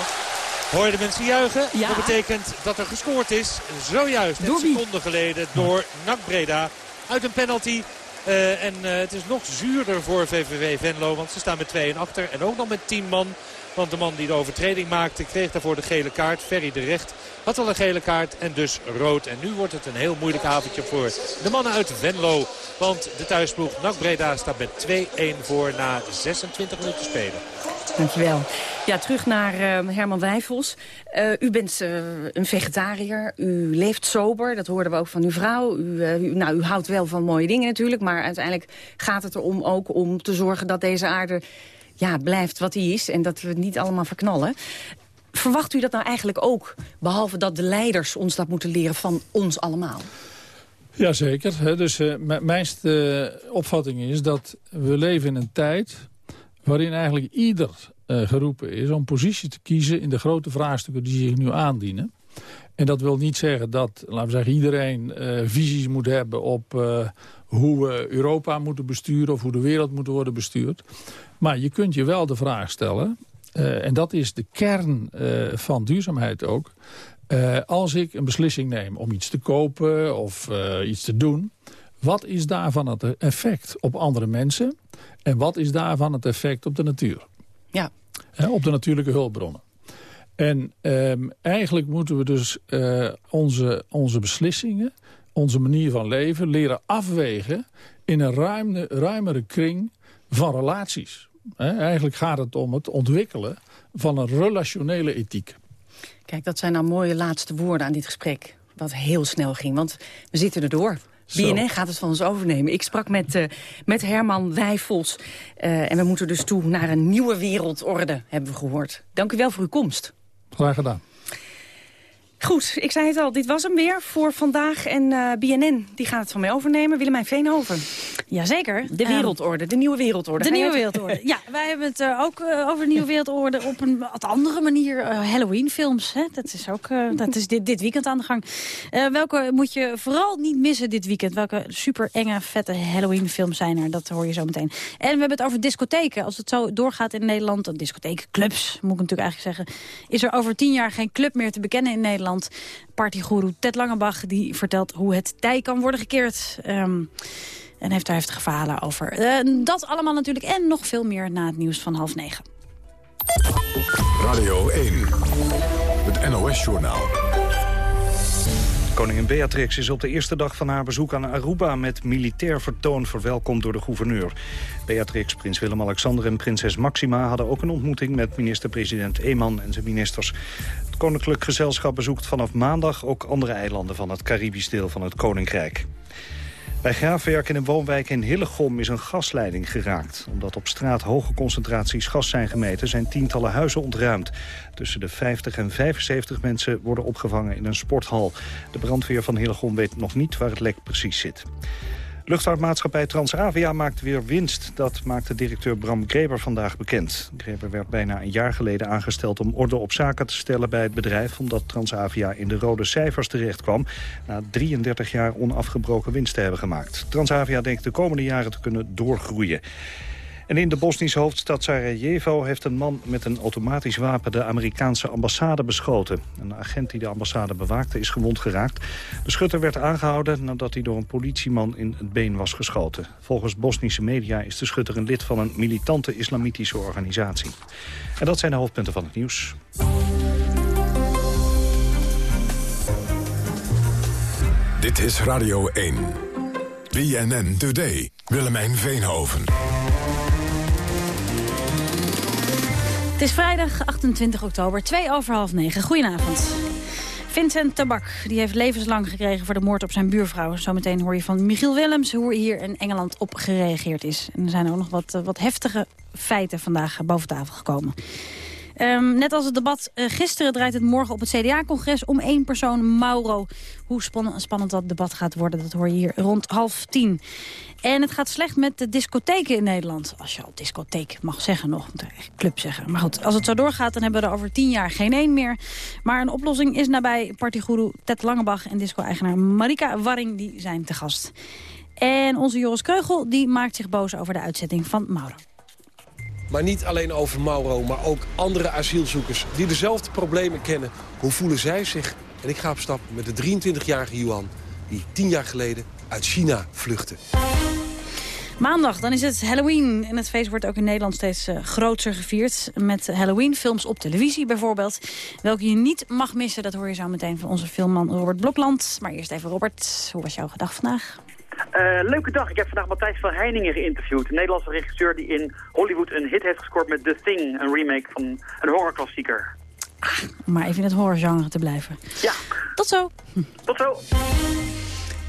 Hoor je de mensen juichen? Ja. Dat betekent dat er gescoord is. Zojuist, een seconde geleden, door NAC Breda. Uit een penalty. Uh, en uh, het is nog zuurder voor VVV Venlo. Want ze staan met 2 en achter. En ook nog met 10 man. Want de man die de overtreding maakte kreeg daarvoor de gele kaart. Ferry de Recht had al een gele kaart en dus rood. En nu wordt het een heel moeilijk avondje voor de mannen uit Venlo. Want de thuisploeg NAC Breda staat met 2-1 voor na 26 minuten spelen. Dankjewel. Ja, terug naar uh, Herman Wijfels. Uh, u bent uh, een vegetariër, u leeft sober, dat hoorden we ook van uw vrouw. U, nou, u houdt wel van mooie dingen natuurlijk, maar uiteindelijk gaat het erom ook om te zorgen dat deze aarde ja, blijft wat hij is en dat we het niet allemaal verknallen. Verwacht u dat nou eigenlijk ook, behalve dat de leiders ons dat moeten leren van ons allemaal? Jazeker. Dus mijn opvatting is dat we leven in een tijd waarin eigenlijk ieder uh, geroepen is om positie te kiezen in de grote vraagstukken die zich nu aandienen. En dat wil niet zeggen dat, laten we zeggen, iedereen visies moet hebben op hoe we Europa moeten besturen of hoe de wereld moet worden bestuurd. Maar je kunt je wel de vraag stellen, en dat is de kern van duurzaamheid ook... Als ik een beslissing neem om iets te kopen of iets te doen... wat is daarvan het effect op andere mensen... en wat is daarvan het effect op de natuur? Ja. op de natuurlijke hulpbronnen. En um, eigenlijk moeten we dus onze, onze beslissingen onze manier van leven leren afwegen in een ruime, ruimere kring van relaties. eigenlijk gaat het om het ontwikkelen van een relationele ethiek. Kijk, dat zijn nou mooie laatste woorden aan dit gesprek. Wat heel snel ging, want we zitten erdoor. BNN gaat het van ons overnemen. Ik sprak met, uh, met Herman Wijfels. Uh, en we moeten dus toe naar een nieuwe wereldorde, hebben we gehoord. Dank u wel voor uw komst. Graag gedaan. Goed, ik zei het al, dit was hem weer voor vandaag. En uh, BNN die gaat het van mij overnemen. Willemijn Veenhoven. Jazeker. De ehm, wereldorde, de nieuwe wereldorde. De nieuwe wereldorde. *laughs* Ja, wij hebben het uh, ook uh, over de nieuwe wereldorde op een wat andere manier. Halloween films, hè? dat is ook dat is dit, dit weekend aan de gang. welke moet je vooral niet missen dit weekend? Welke super enge, vette Halloween films zijn er? Dat hoor je zo meteen. En we hebben het over discotheken. Als het zo doorgaat in Nederland, discotheekclubs moet ik natuurlijk eigenlijk zeggen. Is er over tien jaar geen club meer te bekennen in Nederland? Ted Langebach die vertelt hoe het tij kan worden gekeerd. Um, en heeft daar heftige verhalen over. Uh, dat allemaal natuurlijk en nog veel meer na het nieuws van half negen. Radio 1, het NOS-journaal. Koningin Beatrix is op de eerste dag van haar bezoek aan Aruba... met militair vertoon verwelkomd door de gouverneur. Beatrix, prins Willem-Alexander en prinses Maxima... hadden ook een ontmoeting met minister-president Eeman en zijn ministers. Het koninklijk gezelschap bezoekt vanaf maandag... ook andere eilanden van het Caribisch deel van het Koninkrijk. Bij graafwerk in een woonwijk in Hillegom is een gasleiding geraakt. Omdat op straat hoge concentraties gas zijn gemeten... zijn tientallen huizen ontruimd. Tussen de 50 en 75 mensen worden opgevangen in een sporthal. De brandweer van Hillegom weet nog niet waar het lek precies zit. Luchtvaartmaatschappij Transavia maakt weer winst. Dat maakte directeur Bram Greber vandaag bekend. Greber werd bijna een jaar geleden aangesteld om orde op zaken te stellen bij het bedrijf... omdat Transavia in de rode cijfers terecht kwam... na 33 jaar onafgebroken winst te hebben gemaakt. Transavia denkt de komende jaren te kunnen doorgroeien. En in de Bosnische hoofdstad Sarajevo heeft een man met een automatisch wapen de Amerikaanse ambassade beschoten. Een agent die de ambassade bewaakte is gewond geraakt. De schutter werd aangehouden nadat hij door een politieman in het been was geschoten. Volgens Bosnische media is de schutter een lid van een militante islamitische organisatie. En dat zijn de hoofdpunten van het nieuws. Dit is Radio 1. BNN Today. Willemijn Veenhoven. Is vrijdag 28 oktober, 2 over half 9. Goedenavond. Vincent Tabak die heeft levenslang gekregen voor de moord op zijn buurvrouw. Zometeen hoor je van Michiel Willems hoe hier in Engeland op gereageerd is. En er zijn ook nog wat, eh, wat heftige feiten vandaag boven tafel gekomen. Um, net als het debat uh, gisteren draait het morgen op het CDA-congres om één persoon, Mauro. Hoe spannend dat debat gaat worden, dat hoor je hier rond half tien. En het gaat slecht met de discotheken in Nederland. Als je al discotheek mag zeggen nog, club zeggen. Maar goed, als het zo doorgaat, dan hebben we er over tien jaar geen één meer. Maar een oplossing is nabij partygoeroe Ted Langebach en disco-eigenaar Marika Warring. Die zijn te gast. En onze Joris Keugel die maakt zich boos over de uitzetting van Mauro. Maar niet alleen over Mauro, maar ook andere asielzoekers... die dezelfde problemen kennen. Hoe voelen zij zich? En ik ga op stap met de 23-jarige Yuan... die tien jaar geleden uit China vluchtte. Maandag, dan is het Halloween. En het feest wordt ook in Nederland steeds uh, groter gevierd. Met Halloween-films op televisie bijvoorbeeld. Welke je niet mag missen, dat hoor je zo meteen van onze filmman Robert Blokland. Maar eerst even Robert, hoe was jouw dag vandaag? Uh, leuke dag. Ik heb vandaag Matthijs van Heiningen geïnterviewd. Een Nederlandse regisseur die in Hollywood een hit heeft gescoord met The Thing. Een remake van een horrorklassieker. Ah, maar even in het horrorgenre te blijven. Ja. Tot zo. Tot zo.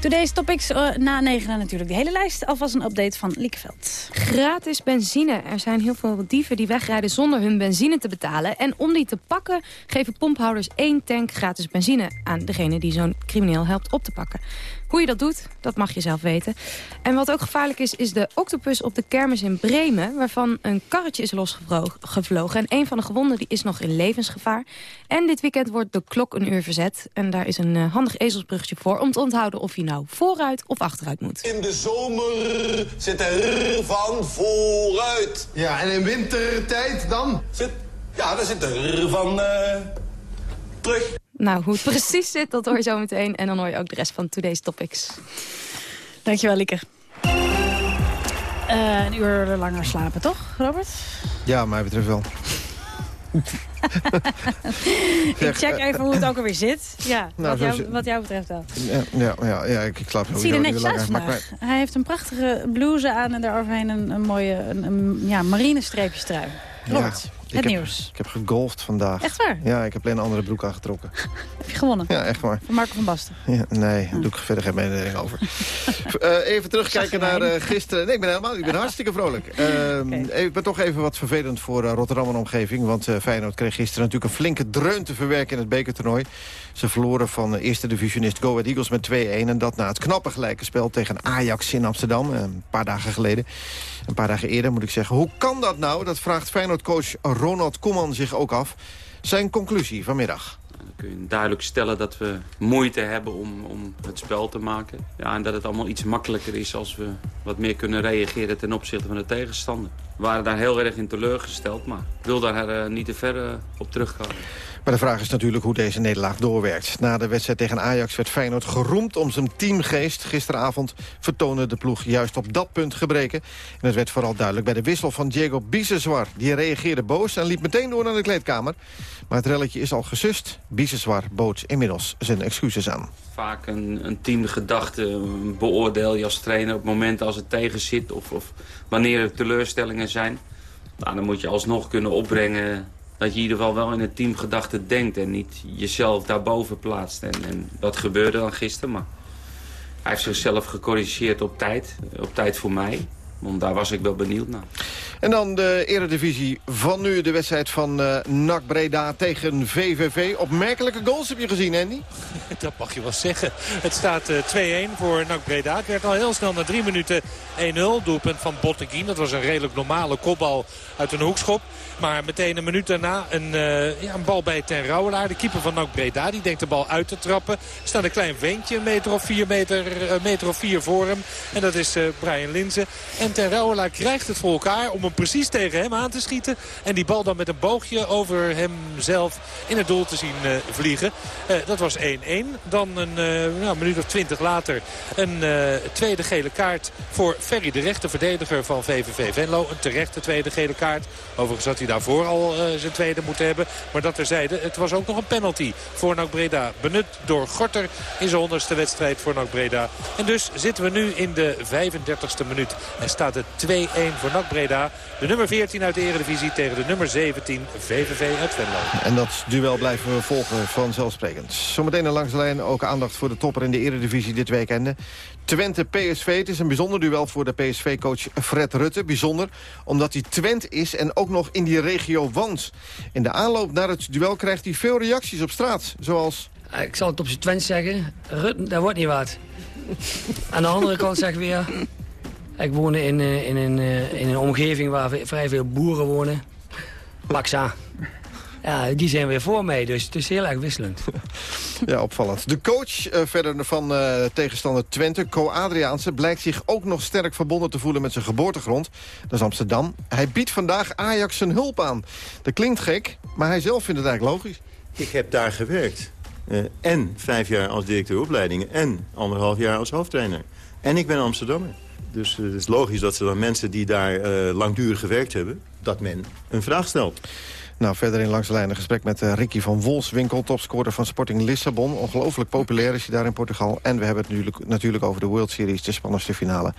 Today's Topics uh, na negen natuurlijk de hele lijst. Alvast een update van Liekeveld. Gratis benzine. Er zijn heel veel dieven die wegrijden zonder hun benzine te betalen. En om die te pakken geven pomphouders één tank gratis benzine... aan degene die zo'n crimineel helpt op te pakken. Hoe je dat doet, dat mag je zelf weten. En wat ook gevaarlijk is, is de octopus op de kermis in Bremen... waarvan een karretje is losgevlogen. En een van de gewonden die is nog in levensgevaar. En dit weekend wordt de klok een uur verzet. En daar is een uh, handig ezelsbruggetje voor... om te onthouden of je nou vooruit of achteruit moet. In de zomer zit er van vooruit. Ja, en in wintertijd dan? Zit, ja, dan zit er van uh, terug. Nou, hoe het precies zit, dat hoor je zo meteen. En dan hoor je ook de rest van Today's Topics. Dankjewel, Lieke. Uh, een uur langer slapen, toch, Robert? Ja, mij betreft wel. *laughs* *laughs* ik check even hoe het ook alweer zit. Ja, Nou, wat, jou, wat jou betreft wel. Ja, ja, ja, ja ik, ik slaap Het sowieso er niet netjes uit vandaag. Hij heeft een prachtige blouse aan en daaroverheen een, een mooie een, een, ja, marine streepjestrui. Robert, ik het heb, nieuws. Ik heb gegolfd vandaag. Echt waar? Ja, ik heb alleen een andere broek aangetrokken. *laughs* Heb je gewonnen? Ja, echt waar. Van Marco van Basten. Ja, nee, daar doe ik verder geen mededeling over. *laughs* Eh, even terugkijken naar eh, gisteren. Nee, ik ben helemaal ik ben *laughs* hartstikke vrolijk. Ehm, Ik ben toch even wat vervelend voor eh, Rotterdam en omgeving. Want Feyenoord kreeg gisteren natuurlijk een flinke dreun te verwerken in het bekertoernooi. Ze verloren van eerste divisionist Go Ahead Eagles met 2-1. En dat na het knappe gelijke spel tegen Ajax in Amsterdam. Een paar dagen geleden. Een paar dagen eerder moet ik zeggen. Hoe kan dat nou? Dat vraagt Feyenoord-coach Ronald Koeman zich ook af. Zijn conclusie vanmiddag. kun je duidelijk stellen dat we moeite hebben om, om het spel te maken. Ja, en dat het allemaal iets makkelijker is als we wat meer kunnen reageren ten opzichte van de tegenstander. We waren daar heel erg in teleurgesteld, maar ik wil daar eh, niet te ver eh, op terugkomen. Maar de vraag is natuurlijk hoe deze nederlaag doorwerkt. Na de wedstrijd tegen Ajax werd Feyenoord geroemd om zijn teamgeest. Gisteravond vertoonde de ploeg juist op dat punt gebreken. En het werd vooral duidelijk bij de wissel van Diego Biseswar. Die reageerde boos en liep meteen door naar de kleedkamer. Maar het relletje is al gesust. Biseswar bood inmiddels zijn excuses aan. Vaak een, een teamgedachte beoordeel je als trainer op momenten als het tegen zit... of, of wanneer er teleurstellingen zijn. Nou, dan moet je alsnog kunnen opbrengen dat je in ieder geval wel in het teamgedachte denkt... en niet jezelf daarboven plaatst. En, en dat gebeurde dan gisteren, maar hij heeft zichzelf gecorrigeerd op tijd. Op tijd voor mij, want daar was ik wel benieuwd naar. En dan de eredivisie van nu. De wedstrijd van eh NAC Breda tegen VVV. Opmerkelijke goals heb je gezien, Andy? *laughs* Dat mag je wel zeggen. Het staat eh, 2-1 voor NAC Breda. Het werd al heel snel na drie minuten 1-0. Doelpunt van Botteguin. Dat was een redelijk normale kopbal uit een hoekschop. Maar meteen een minuut daarna een, eh, ja, een bal bij Ten Rouwelaar. De keeper van NAC Breda. Die denkt de bal uit te trappen. Er staat een klein veentje, een meter of vier, meter, eh, meter of vier voor hem. En dat is eh, Brian Linzen. En Ten Rouwelaar krijgt het voor elkaar om hem precies tegen hem aan te schieten. En die bal dan met een boogje over hemzelf in het doel te zien eh, vliegen. Eh, dat was 1-1. Dan een eh, nou, minuut of twintig later een tweede gele kaart voor Ferry de rechter verdediger van VVV Venlo. Een terechte tweede gele kaart. Overigens had hij daarvoor al zijn tweede moeten hebben. Maar dat terzijde, het was ook nog een penalty voor NAC Breda. Benut door Gorter in zijn honderdste wedstrijd voor NAC Breda. En dus zitten we nu in de 35ste minuut. En staat het 2-1 voor NAC Breda. De nummer 14 uit de Eredivisie tegen de nummer 17 VVV uit Venlo. En dat duel blijven we volgen vanzelfsprekend. Zometeen een langs de lijn ook aandacht voor de topper in de eredivisie dit weekende. Twente-PSV, het is een bijzonder duel voor de PSV-coach Fred Rutte. Bijzonder, omdat hij Twent is en ook nog in die regio woont. In de aanloop naar het duel krijgt hij veel reacties op straat. Zoals... Ik zal het op zijn Twents zeggen. Rutte, dat wordt niet wat. Aan de andere kant zeg ik weer... Ik woon in, eh, in, een, eh, in een omgeving waar vrij veel boeren wonen. Paxa. Ja, die zijn weer voor mij, dus het is heel erg wisselend. *laughs* Ja, opvallend. De coach eh, verder van eh, tegenstander Twente, Co Adriaanse... blijkt zich ook nog sterk verbonden te voelen met zijn geboortegrond. Dat is Amsterdam. Hij biedt vandaag Ajax zijn hulp aan. Dat klinkt gek, maar hij zelf vindt het eigenlijk logisch. Ik heb daar gewerkt. Eh, en vijf jaar als directeur opleidingen. En anderhalf jaar als hoofdtrainer. En ik ben Amsterdammer. Dus eh, het is logisch dat ze dan mensen die daar eh, langdurig gewerkt hebben... dat men een vraag stelt. Nou, verder in langs de lijn een gesprek met eh, Ricky van Wolfswinkel... topscorer van Sporting Lissabon. Ongelooflijk populair is hij daar in Portugal. En we hebben het natuurlijk, natuurlijk over de World Series, de spannendste finale.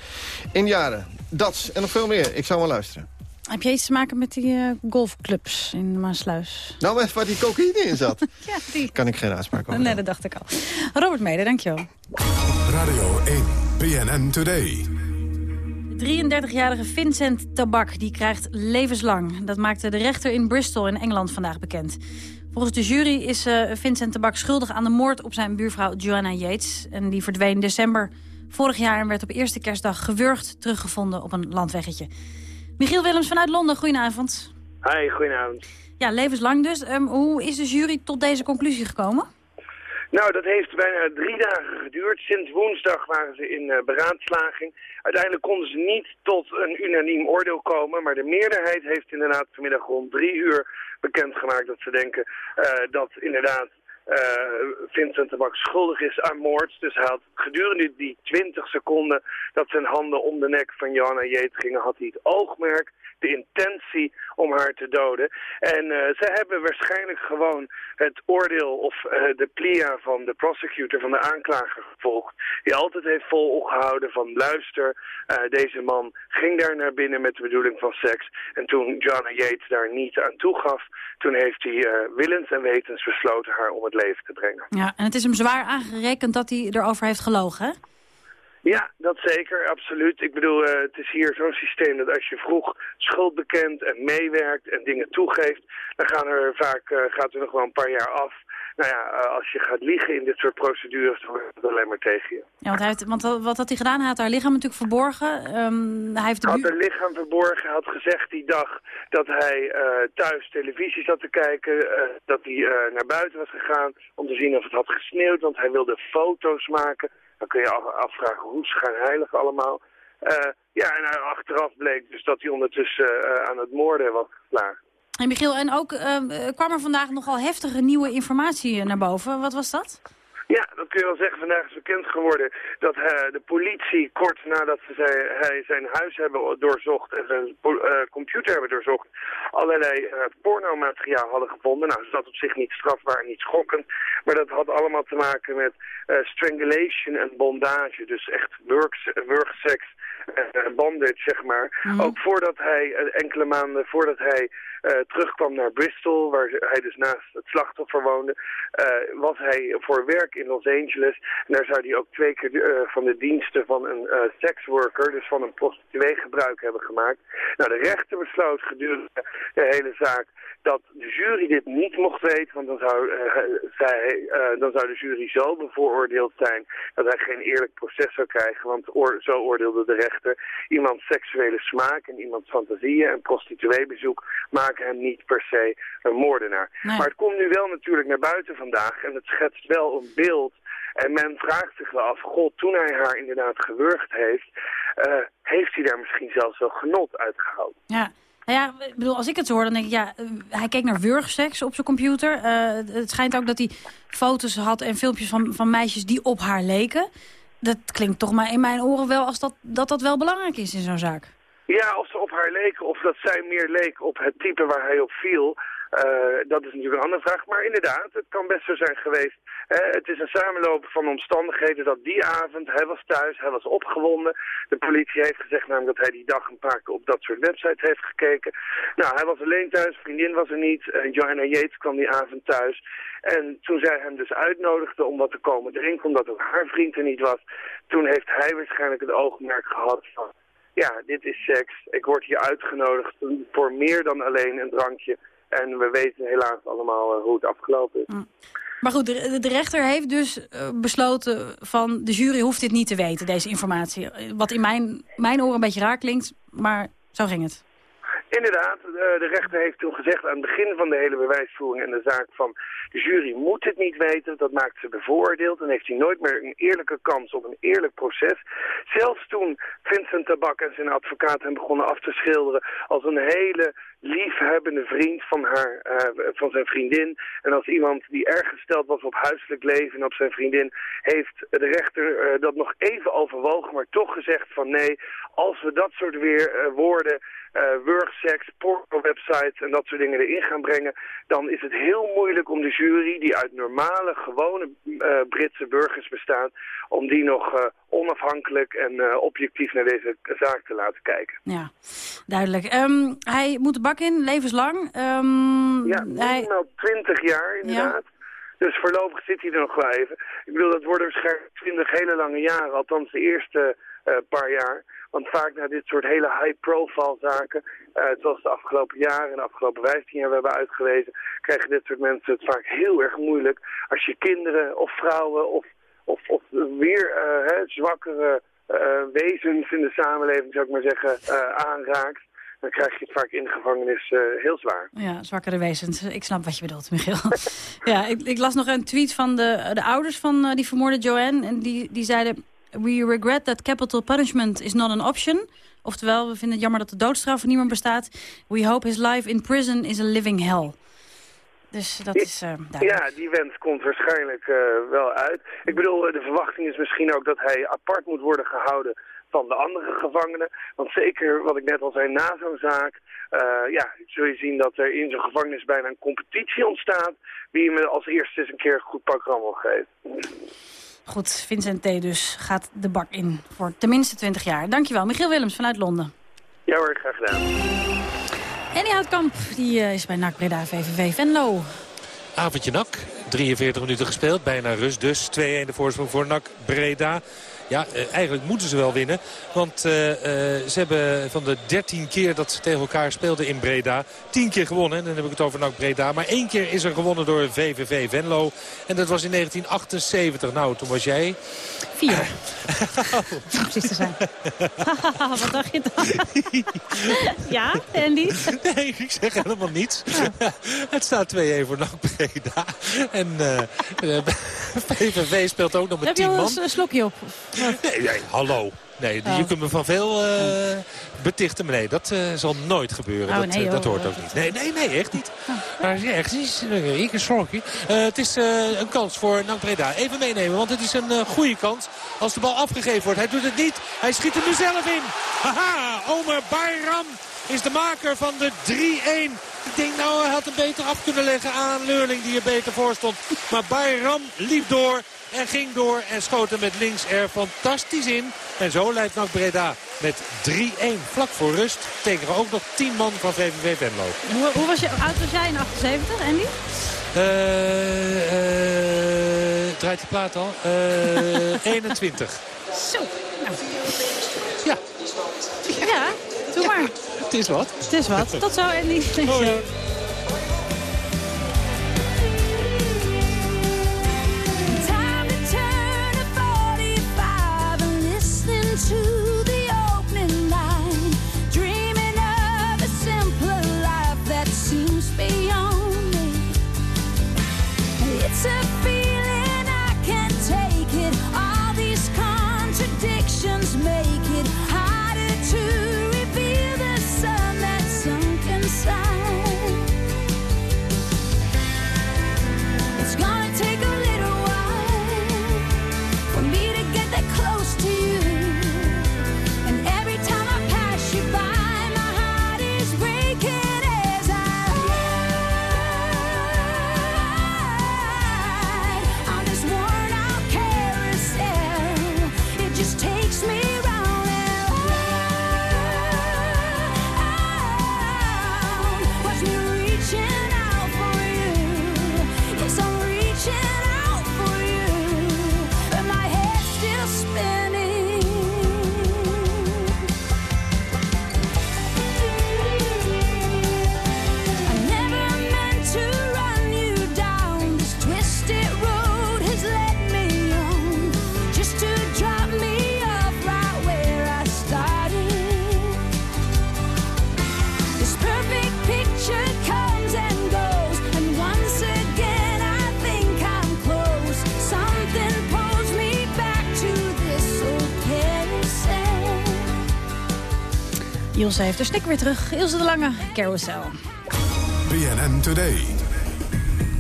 In jaren. Dat en nog veel meer. Ik zou maar luisteren. Heb je iets te maken met die eh, golfclubs in Maasluis? Nou, met waar die cocaïne in zat. *laughs* ja, die. Kan ik geen uitspraak over Nee, dat dacht ik al. Robert Meder, dankjewel. Radio 1, PNN Today. De 33-jarige Vincent Tabak die krijgt levenslang. Dat maakte de rechter in Bristol in Engeland vandaag bekend. Volgens de jury is eh, Vincent Tabak schuldig aan de moord op zijn buurvrouw Joanna Yates. En die verdween in december vorig jaar en werd op eerste kerstdag gewurgd teruggevonden op een landweggetje. Michiel Willems vanuit Londen, goedenavond. Hi, goedenavond. Ja, levenslang dus. Ehm, hoe is de jury tot deze conclusie gekomen? Nou, dat heeft bijna drie dagen geduurd. Sinds woensdag waren ze in eh, beraadslaging. Uiteindelijk konden ze niet tot een unaniem oordeel komen. Maar de meerderheid heeft inderdaad vanmiddag rond drie uur bekendgemaakt dat ze denken eh, dat inderdaad eh, Vincent de Bak schuldig is aan moord. Dus hij had gedurende die 20 seconden dat zijn handen om de nek van Johanna Jeet gingen, had hij het oogmerk, de intentie om haar te doden. En uh, ze hebben waarschijnlijk gewoon het oordeel of uh, de plia van de prosecutor, van de aanklager gevolgd. Die altijd heeft volgehouden van luister, uh, deze man ging daar naar binnen met de bedoeling van seks. En toen Joanna Yates daar niet aan toegaf, toen heeft hij willens en wetens besloten haar om het leven te brengen. Ja, en het is hem zwaar aangerekend dat hij erover heeft gelogen, hè? Ja, dat zeker, absoluut. Ik bedoel, uh, het is hier zo'n systeem dat als je vroeg schuld bekent en meewerkt en dingen toegeeft, dan gaan er vaak, uh, gaat er nog wel een paar jaar af. Nou ja, uh, als je gaat liegen in dit soort procedures, dan wordt het alleen maar tegen je. Ja, want, hij heeft, want wat had hij gedaan? Hij had haar lichaam natuurlijk verborgen. Um, hij heeft de had haar lichaam verborgen. Hij had gezegd die dag dat hij thuis televisie zat te kijken, dat hij naar buiten was gegaan om te zien of het had gesneeuwd, want hij wilde foto's maken. Dan kun je afvragen hoe schijnheilig allemaal. Uh, ja, en achteraf bleek dus dat hij ondertussen uh, aan het moorden was geslagen. En Michiel, en ook uh, kwam er vandaag nogal heftige nieuwe informatie naar boven. Wat was dat? Ja, dat kun je wel zeggen. Vandaag is bekend geworden dat uh, de politie kort nadat ze hij zijn huis hebben doorzocht en zijn uh, computer hebben doorzocht, allerlei uh, pornomateriaal hadden gevonden. Nou, is dat op zich niet strafbaar, niet schokkend. Maar dat had allemaal te maken met strangulation en bondage. Dus echt wurgseks en bandage, zeg maar. Mm. Ook voordat hij, enkele maanden voordat hij terugkwam naar Bristol, waar hij dus naast het slachtoffer woonde, uh, was hij voor werk in Los Angeles. En daar zou hij ook twee keer uh, van de diensten van een seksworker, dus van een prostituee, gebruik hebben gemaakt. Nou, de rechter besloot gedurende de hele zaak dat de jury dit niet mocht weten, want dan zou, zij, dan zou de jury zo bevooroordeeld zijn dat hij geen eerlijk proces zou krijgen, want zo oordeelde de rechter. Iemand seksuele smaak en iemands fantasieën en prostitueebezoek maken hem niet per se een moordenaar. Nee. Maar het komt nu wel natuurlijk naar buiten vandaag en het schetst wel een beeld. En men vraagt zich wel af, god, toen hij haar inderdaad gewurgd heeft, uh, heeft hij daar misschien zelfs wel genot uit gehaald. Ja. Nou ja, ik bedoel, als ik het zo hoor, dan denk ik, ja, hij keek naar wurgseks op zijn computer. Uh, het schijnt ook dat hij foto's had en filmpjes van, van meisjes die op haar leken. Dat klinkt toch maar in mijn oren wel als dat dat, dat wel belangrijk is in zo'n zaak. Ja, of ze op haar leken of dat zij meer leek op het type waar hij op viel. Uh, dat is natuurlijk een andere vraag. Maar inderdaad, het kan best zo zijn geweest. Het is een samenloop van omstandigheden dat die avond, hij was thuis, hij was opgewonden. De politie heeft gezegd namelijk dat hij die dag een paar keer op dat soort websites heeft gekeken. Nou, hij was alleen thuis, vriendin was er niet. Joanna Yates kwam die avond thuis. En toen zij hem dus uitnodigde om wat te komen drinken, omdat ook haar vriend er niet was. Toen heeft hij waarschijnlijk het oogmerk gehad van ja, dit is seks. Ik word hier uitgenodigd voor meer dan alleen een drankje. En we weten helaas allemaal uh, hoe het afgelopen is. Mm. Maar goed, de, rechter heeft dus uh, besloten van de jury hoeft dit niet te weten, deze informatie. Wat in mijn, mijn oren een beetje raar klinkt, maar zo ging het. Inderdaad, de, de rechter heeft toen gezegd aan het begin van de hele bewijsvoering en de zaak van de jury moet het niet weten, dat maakt ze bevoordeeld. Dan heeft hij nooit meer een eerlijke kans op een eerlijk proces. Zelfs toen Vincent Tabak en zijn advocaat hem begonnen af te schilderen als een hele liefhebbende vriend van, haar, uh, van zijn vriendin. En als iemand die erg gesteld was op huiselijk leven en op zijn vriendin, heeft de rechter uh, dat nog even overwogen, maar toch gezegd van nee, als we dat soort weer uh, woorden wurgseks, porno-websites en dat soort dingen erin gaan brengen, dan is het heel moeilijk om de jury, die uit normale, gewone Britse burgers bestaat, om die nog onafhankelijk en objectief naar deze zaak te laten kijken. Ja, duidelijk. Um, hij moet de bak in, levenslang. Um, ja, minimaal hij... 20 jaar inderdaad. Ja. Dus voorlopig zit hij er nog wel even. Ik bedoel, dat worden waarschijnlijk 20 hele lange jaren, althans de eerste paar jaar. Want vaak na dit soort hele high-profile zaken, uh, zoals de afgelopen jaren en de afgelopen 15 jaar we hebben uitgewezen, krijgen dit soort mensen het vaak heel erg moeilijk als je kinderen of vrouwen of, of, of weer uh, hè, zwakkere uh, wezens in de samenleving, zou ik maar zeggen, aanraakt dan krijg je het vaak in de gevangenis heel zwaar. Ja, zwakkere wezens. Ik snap wat je bedoelt, Michiel. *laughs* ja, ik, ik, las nog een tweet van de, de ouders van die vermoorde Joanne. En die, die zeiden... We regret that capital punishment is not an option. Oftewel, we vinden het jammer dat de doodstraf niet meer bestaat. We hope his life in prison is a living hell. Dus dat is uh, Ja, die wens komt waarschijnlijk uh, wel uit. Ik bedoel, de verwachting is misschien ook dat hij apart moet worden gehouden van de andere gevangenen. Want zeker, wat ik net al zei, na zo'n zaak eh, ja, zul je zien dat er in zo'n gevangenis bijna een competitie ontstaat. Wie me als eerste eens een keer een goed pak rammel geeft. Goed, Vincent T. dus gaat de bak in voor tenminste 20 jaar. Dankjewel. Michiel Willems vanuit Londen. Ja hoor, graag gedaan. Henny Houtkamp die, uh, is bij NAC Breda VVV Venlo. Avondje NAC, 43 minuten gespeeld, bijna rust dus. 2-1 de voorsprong voor NAC Breda. Ja, eh, eigenlijk moeten ze wel winnen. Want uh, ze hebben van de 13 keer dat ze tegen elkaar speelden in Breda... 10 keer gewonnen. En dan heb ik het over NAC Breda. Maar één keer is er gewonnen door VVV Venlo. En dat was in 1978. Nou, toen was jij... Vier. *laughs* Om precies te zijn. *laughs* Wat dacht je dan? *laughs* ja, Andy? Nee, ik zeg helemaal niets. het staat 2-1 voor NAC Breda. En VVV speelt ook nog met 10 man. Heb je al een slokje op? Nee, nee, hallo. Nee, oh. je kunt me van veel uh, betichten. Maar nee, dat uh, zal nooit gebeuren. Oh, dat, nee, uh, dat hoort ook niet. Nee, nee, nee, echt niet. Oh. Maar ja, echt niet. Ik een slokje. het is een kans voor Nank Breda. Even meenemen, want het is een goede kans. Als de bal afgegeven wordt. Hij doet het niet. Hij schiet er nu zelf in. Haha, Omer Bayram is de maker van de 3-1. Ik denk nou, hij had hem beter af kunnen leggen aan Leurling die er beter voor stond. Maar Bayram liep door en ging door en schoot hem met links er fantastisch in. En zo leidt NAC Breda met 3-1 vlak voor rust. Tegen ook nog 10 man van VVV Venlo. Hoe, hoe was je, oud was jij in 78, Andy? Uh, uh, draait die plaat al? *laughs* Uh, 21. Zo. Nou. Ja. Ja, doe maar. Het is wat. Het is wat. Tot zo, Andy. Oh, ja. Ilse heeft de snik weer terug. Ilse de Lange, Carousel. BNN Today.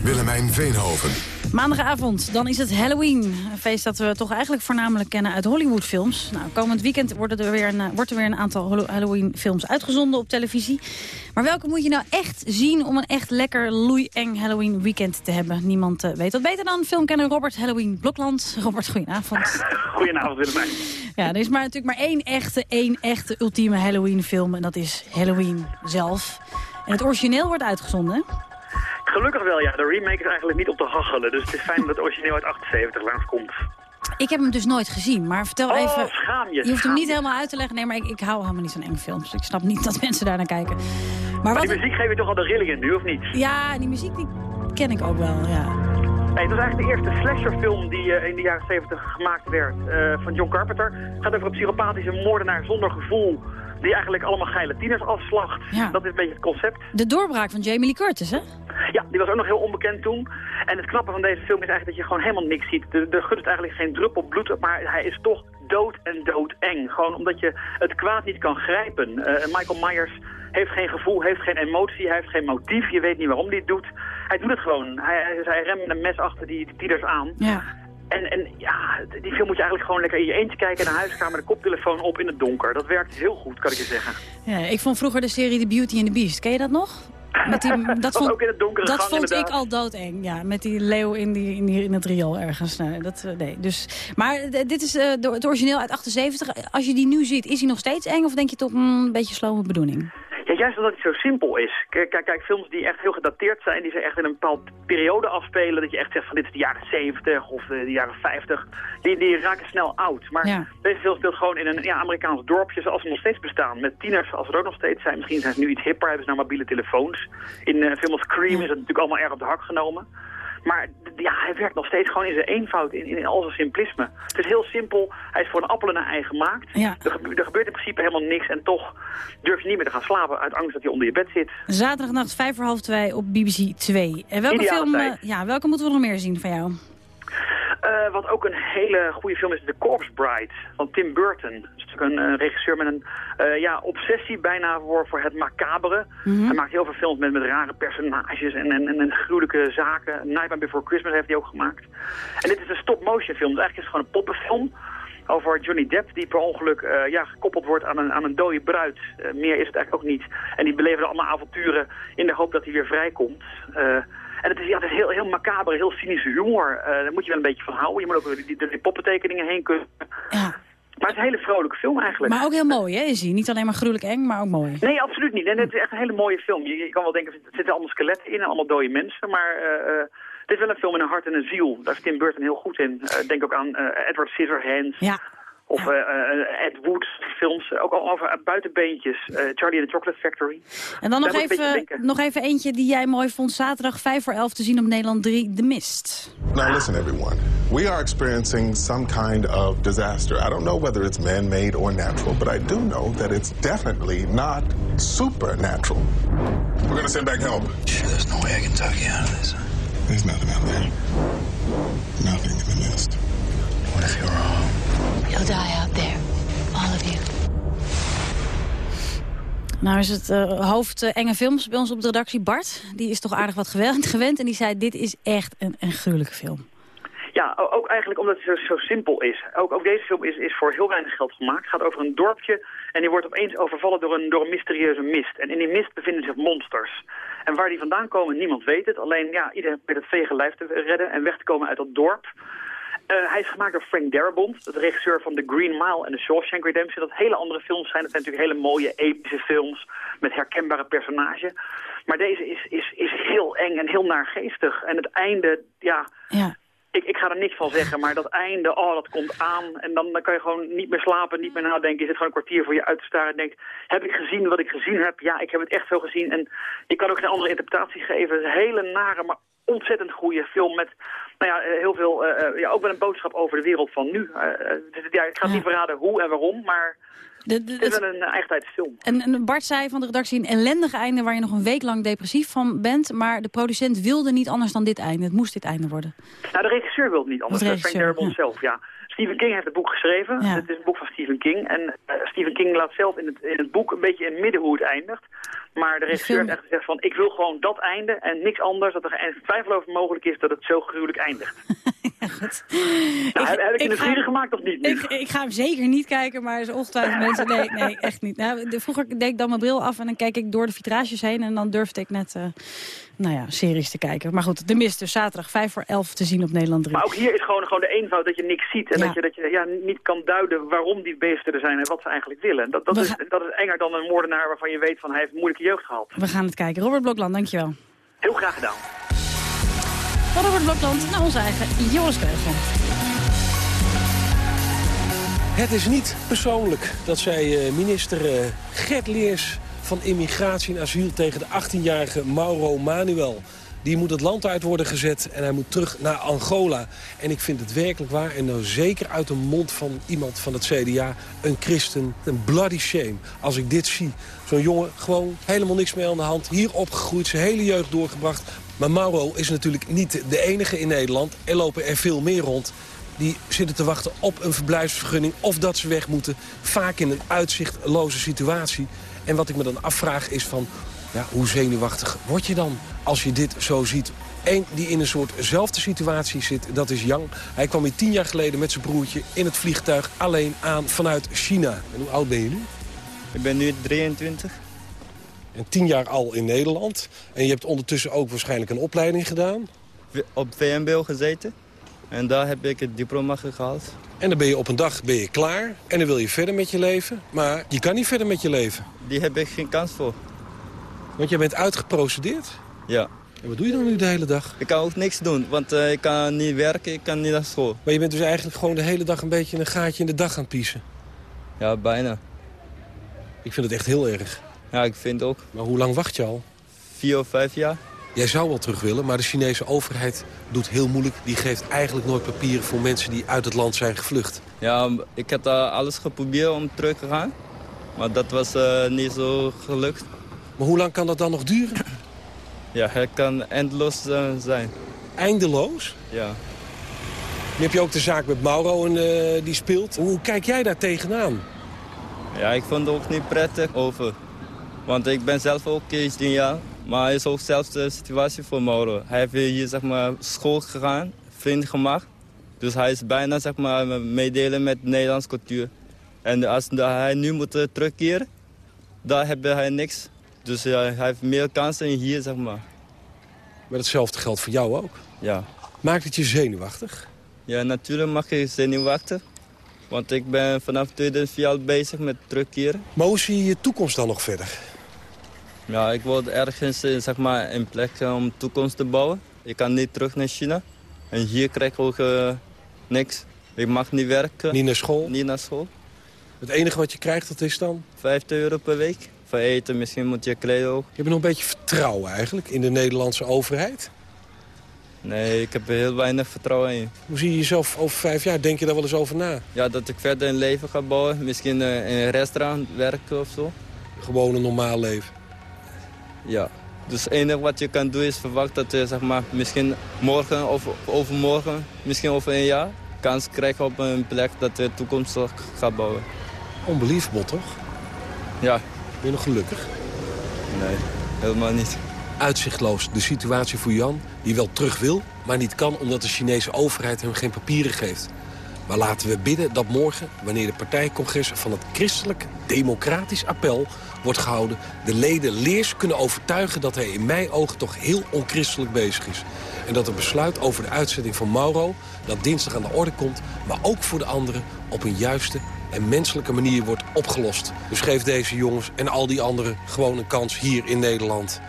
Willemijn Veenhoven. Maandagavond, dan is het Halloween. Een feest dat we toch eigenlijk voornamelijk kennen uit Hollywoodfilms. Nou, komend weekend wordt er weer een, wordt er weer een aantal Halloween-films uitgezonden op televisie. Maar welke moet je nou echt zien om een echt lekker loei-eng Halloween weekend te hebben? Niemand uh, weet dat beter dan filmkenner Robert Halloween Blokland. Robert, goedenavond. *laughs* Goedenavond, Willemijn. Ja, er is maar natuurlijk maar één echte, één echte ultieme Halloween film. En dat is Halloween zelf. En het origineel wordt uitgezonden, Gelukkig wel, ja. De remake is eigenlijk niet op te hachelen. Dus het is fijn dat het origineel uit 78 langskomt. Ik heb hem dus nooit gezien, maar vertel oh, even... Schaam je, je hoeft hem niet je. helemaal uit te leggen. Nee, maar ik, ik hou helemaal niet van enge films. Ik snap niet *laughs* dat mensen daar naar kijken. Maar, Maar wat die muziek geeft je toch al de rillingen nu, of niet? Ja, die muziek die ken ik ook wel, ja. Nee, het was eigenlijk de eerste slasherfilm die uh, in de jaren 70 gemaakt werd uh, van John Carpenter. Het gaat over een psychopathische moordenaar zonder gevoel die eigenlijk allemaal geile tieners afslacht. Ja. Dat is een beetje het concept. De doorbraak van Jamie Lee Curtis, hè? Ja, die was ook nog heel onbekend toen. En het knappe van deze film is eigenlijk dat je gewoon helemaal niks ziet. Er, er gunt eigenlijk geen druppel bloed, maar hij is toch dood en dood eng. Gewoon omdat je het kwaad niet kan grijpen. Uh, Michael Myers heeft geen gevoel, heeft geen emotie, hij heeft geen motief. Je weet niet waarom hij het doet. Hij doet het gewoon. Hij, hij, remt een mes achter die, die aan. Ja. En, en ja, die film moet je eigenlijk gewoon lekker in je eentje kijken... in de huiskamer, de koptelefoon op in het donker. Dat werkt heel goed, kan ik je zeggen. Ja, ik vond vroeger de serie The Beauty and the Beast. Ken je dat nog? Met die, *laughs* dat vond, ook in het donkere dat gang, vond ik al doodeng. Ja, met die leeuw in, die, in, die, in het riool ergens. Nee, dat, eh, nee. Dus, maar eh, dit is eh, het origineel uit 78. Als je die nu ziet, is hij nog steeds eng? Of denk je toch mm, een beetje slome bedoeling? Juist omdat het zo simpel is. Kijk, kijk, kijk, films die echt heel gedateerd zijn, die zich echt in een bepaalde periode afspelen. Dat je echt zegt van dit is de jaren 70 of de, de jaren 50. Die, die raken snel oud. Maar Ja. deze film speelt gewoon in een ja, Amerikaans dorpje zoals ze nog steeds bestaan. Met tieners als er ook nog steeds zijn. Misschien zijn ze nu iets hipper, hebben ze nou mobiele telefoons. In eh film als Cream is het natuurlijk allemaal erg op de hak genomen. Maar ja, hij werkt nog steeds gewoon in zijn eenvoud, in, in al zijn simplisme. Het is heel simpel, hij is voor een appel en een ei gemaakt. Ja. Er, gebe- er gebeurt in principe helemaal niks en toch durf je niet meer te gaan slapen uit angst dat hij onder je bed zit. Zaterdagnacht vijf voor half twee op BBC 2. En welke Ideale film, eh, ja, welke moeten we nog meer zien van jou? Eh, wat ook een hele goede film is, The Corpse Bride van Tim Burton. Dat is natuurlijk een eh, regisseur met een eh, ja, obsessie bijna voor, voor het macabere. Mhm. Hij maakt heel veel films met, met rare personages en, en, en, en gruwelijke zaken. Nightmare Before Christmas heeft hij ook gemaakt. En dit is een stop-motion film, dus eigenlijk is het gewoon een poppenfilm. Over Johnny Depp, die per ongeluk eh, ja, gekoppeld wordt aan een, aan een dode bruid. Eh, meer is het eigenlijk ook niet. En die beleven allemaal avonturen in de hoop dat hij weer vrijkomt. Eh, en het is, ja, het is heel, heel macaber, heel cynische humor. Daar moet je wel een beetje van houden. Je moet ook door die, door die poppentekeningen heen kunnen. Maar het is een hele vrolijke film eigenlijk. Maar ook heel mooi, hè, is hij? Niet alleen maar gruwelijk eng, maar ook mooi. Nee, absoluut niet. En het is echt een hele mooie film. Je, je kan wel denken, er zitten allemaal skeletten in en allemaal dode mensen. Maar het is wel een film met een hart en een ziel. Daar is Tim Burton heel goed in. Eh, denk ook aan eh, Edward Scissorhands. Ja. Of eh, eh, Ed Wood films. Ook al over buitenbeentjes. Eh, Charlie and the Chocolate Factory. En dan nog Daar even, nog even eentje die jij mooi vond. Zaterdag 5 voor 11 te zien op Nederland 3, De Mist. Now, listen, everyone. We are experiencing some kind of disaster. I don't know whether it's man made or natural, but I do know that it's definitely not supernatural. We're going to send back help. Sure, there's no way I can talk you out of this. There's nothing out there. Nothing in the mist. What if you're wrong? You'll die out there. All of you. Nou is het eh, hoofd eh, enge films bij ons op de redactie, Bart. Die is toch aardig wat gewend, gewend en die zei dit is echt een, een gruwelijke film. Ja, ook eigenlijk omdat het zo, zo simpel is. Ook, ook deze film is, is voor heel weinig geld gemaakt. Het gaat over een dorpje en die wordt opeens overvallen door een, door een mysterieuze mist. En in die mist bevinden zich monsters. En waar die vandaan komen, niemand weet het. Alleen ja, iedereen probeert het vege lijf te redden en weg te komen uit dat dorp. Eh, hij is gemaakt door Frank Darabont, de regisseur van The Green Mile en The Shawshank Redemption. Dat hele andere films zijn. Dat zijn natuurlijk hele mooie, epische films met herkenbare personages. Maar deze is, is, is heel eng en heel naargeestig. En het einde, ja... Ja. Ik, ik ga er niks van zeggen, maar dat einde, oh, dat komt aan. En dan, dan kan je gewoon niet meer slapen, niet meer nadenken. Je zit gewoon een kwartier voor je uit te staren en denkt... heb ik gezien wat ik gezien heb? Ja, ik heb het echt veel gezien. En je kan ook geen andere interpretatie geven. Een hele nare, maar ontzettend goede film met nou ja, eh, heel veel, eh, eh, ja, ook wel een boodschap over de wereld van nu. Ja, ik ga niet verraden hoe en waarom, maar het is wel een eigentijdsfilm. En, en Bart zei van de redactie een ellendig einde waar je nog een week lang depressief van bent. Maar de producent wilde niet anders dan dit einde. Het moest dit einde worden. Nou, de regisseur wil het niet anders. De Frank Darabont zelf, ja. Stephen King heeft het boek geschreven. Ja. Het is een boek van Stephen King. En Stephen King laat zelf in het, in het boek een beetje in het midden hoe het eindigt. Maar de regisseur heeft echt gezegd van, ik wil gewoon dat einde en niks anders. Dat er geen twijfel over mogelijk is dat het zo gruwelijk eindigt. *laughs* nou, heb, heb ik, ga- vrienden gemaakt of niet? Ik, ik ga hem zeker niet kijken, maar is ongetwijfeld mensen... Nee, nee, echt niet. Nou, de- vroeger deed ik dan mijn bril af en dan kijk ik door de vitrages heen... en dan durfde ik net, eh, nou ja, series te kijken. Maar goed, de mist dus zaterdag 5 voor 11 te zien op Nederland 3. Maar ook hier is gewoon, gewoon de eenvoud dat je niks ziet. En Ja. dat je, dat je ja, niet kan duiden waarom die beesten er zijn en wat ze eigenlijk willen. Dat, dat, is, gaan- dat is enger dan een moordenaar waarvan je weet van hij heeft een moeilijke jeugd gehad. We gaan het kijken. Robert Blokland, dankjewel. Heel graag gedaan. Van Robert Blokland naar onze eigen Joris. Het is niet persoonlijk dat zij eh, minister eh, Gert Leers van Immigratie en Asiel tegen de 18-jarige Mauro Manuel. Die moet het land uit worden gezet en hij moet terug naar Angola. En ik vind het werkelijk waar, en nou zeker uit de mond van iemand van het CDA... een christen, een bloody shame, als ik dit zie. Zo'n jongen, gewoon helemaal niks meer aan de hand. Hier opgegroeid, zijn hele jeugd doorgebracht. Maar Mauro is natuurlijk niet de enige in Nederland. Er lopen er veel meer rond die zitten te wachten op een verblijfsvergunning... of dat ze weg moeten, vaak in een uitzichtloze situatie. En wat ik me dan afvraag is van... Ja, hoe zenuwachtig word je dan als je dit zo ziet? Eén die in een soortzelfde situatie zit, dat is Yang. Hij kwam hier tien jaar geleden met zijn broertje in het vliegtuig alleen aan vanuit China. En hoe oud ben je nu? Ik ben nu 23. En tien jaar al in Nederland. En je hebt ondertussen ook waarschijnlijk een opleiding gedaan. Op VMBO gezeten. En daar heb ik het diploma gehaald. En dan ben je op een dag ben je klaar. En dan wil je verder met je leven. Maar je kan niet verder met je leven. Die heb ik geen kans voor. Want je bent uitgeprocedeerd? Ja. En wat doe je dan nu de hele dag? Ik kan ook niks doen, want uh, ik kan niet werken, ik kan niet naar school. Maar je bent dus eigenlijk gewoon de hele dag een beetje een gaatje in de dag aan het piezen? Ja, bijna. Ik vind het echt heel erg. Ja, ik vind ook. Maar hoe lang wacht je al? Vier of vijf jaar. Jij zou wel terug willen, maar de Chinese overheid doet heel moeilijk. Die geeft eigenlijk nooit papieren voor mensen die uit het land zijn gevlucht. Ja, ik heb uh, alles geprobeerd om terug te gaan. Maar dat was uh, niet zo gelukt. Maar hoe lang kan dat dan nog duren? Ja, het kan eindeloos uh, zijn. Eindeloos? Ja. Nu heb je ook de zaak met Mauro en, uh, die speelt. Hoe kijk jij daar tegenaan? Ja, ik vond het ook niet prettig over. Want ik ben zelf ook 16 jaar. Maar het is ook zelfs de situatie voor Mauro. Hij heeft hier zeg maar, school gegaan, vrienden gemaakt. Dus hij is bijna zeg maar, meedelen met de Nederlandse cultuur. En als hij nu moet terugkeren, daar heeft hij niks. Dus ja, hij heeft meer kansen hier, zeg maar. Maar hetzelfde geldt voor jou ook? Ja. Maakt het je zenuwachtig? Ja, natuurlijk mag je zenuwachtig. Want ik ben vanaf 2004 al bezig met terugkeren. Maar hoe zie je je toekomst dan nog verder? Ja, ik wil ergens zeg maar, een plek om toekomst te bouwen. Ik kan niet terug naar China. En hier krijg ik ook uh, niks. Ik mag niet werken. Niet naar school? Niet naar school. Het enige wat je krijgt, dat is dan? 50 euro per week. Voor eten, misschien moet je kleden ook. Je hebt nog een beetje vertrouwen eigenlijk in de Nederlandse overheid? Nee, ik heb er heel weinig vertrouwen in. Hoe zie je jezelf over vijf jaar? Denk je daar wel eens over na? Ja, dat ik verder een leven ga bouwen. Misschien in een restaurant werken of zo. Gewoon een normaal leven? Ja. Dus het enige wat je kan doen is verwachten dat je zeg maar, misschien morgen of overmorgen, misschien over een jaar, kans krijgt op een plek dat je toekomstig gaat bouwen. Onbelievable, toch? Ja. Ben je nog gelukkig? Nee, helemaal niet. Uitzichtloos de situatie voor Jan, die wel terug wil, maar niet kan omdat de Chinese overheid hem geen papieren geeft. Maar laten we bidden dat morgen, wanneer de partijcongres van het Christelijk Democratisch Appel wordt gehouden... de leden leers kunnen overtuigen dat hij in mijn ogen toch heel onchristelijk bezig is. En dat het besluit over de uitzetting van Mauro, dat dinsdag aan de orde komt... maar ook voor de anderen op een juiste en menselijke manier wordt opgelost. Dus geef deze jongens en al die anderen gewoon een kans hier in Nederland.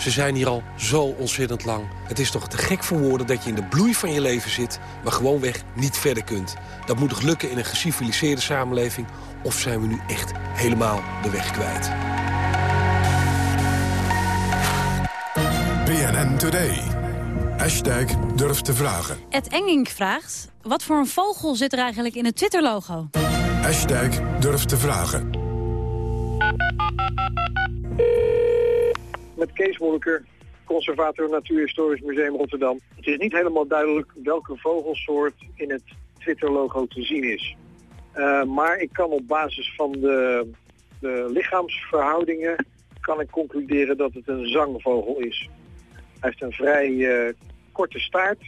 Ze zijn hier al zo ontzettend lang. Het is toch te gek voor woorden dat je in de bloei van je leven zit... maar gewoonweg niet verder kunt. Dat moet toch lukken in een geciviliseerde samenleving... of zijn we nu echt helemaal de weg kwijt? BNN Today. Hashtag durf te vragen. Ed Engink vraagt... wat voor een vogel zit er eigenlijk in het Twitter-logo? Hashtag durf te vragen. Met Kees Monneker, conservator Natuurhistorisch Museum Rotterdam. Het is niet helemaal duidelijk welke vogelsoort in het Twitter-logo te zien is. Uh, maar ik kan op basis van de, de, lichaamsverhoudingen kan ik concluderen dat het een zangvogel is. Hij heeft een vrij uh, korte staart,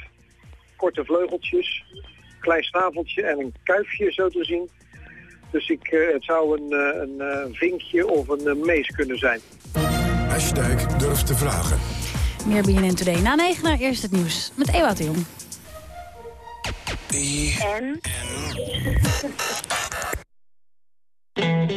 korte vleugeltjes, klein snaveltje en een kuifje zo te zien. Dus ik, uh, het zou een, een vinkje of een mees kunnen zijn. Hashtag durf te vragen. Meer BNN Today. Na negen naar eerst het nieuws met Ewout de Jong.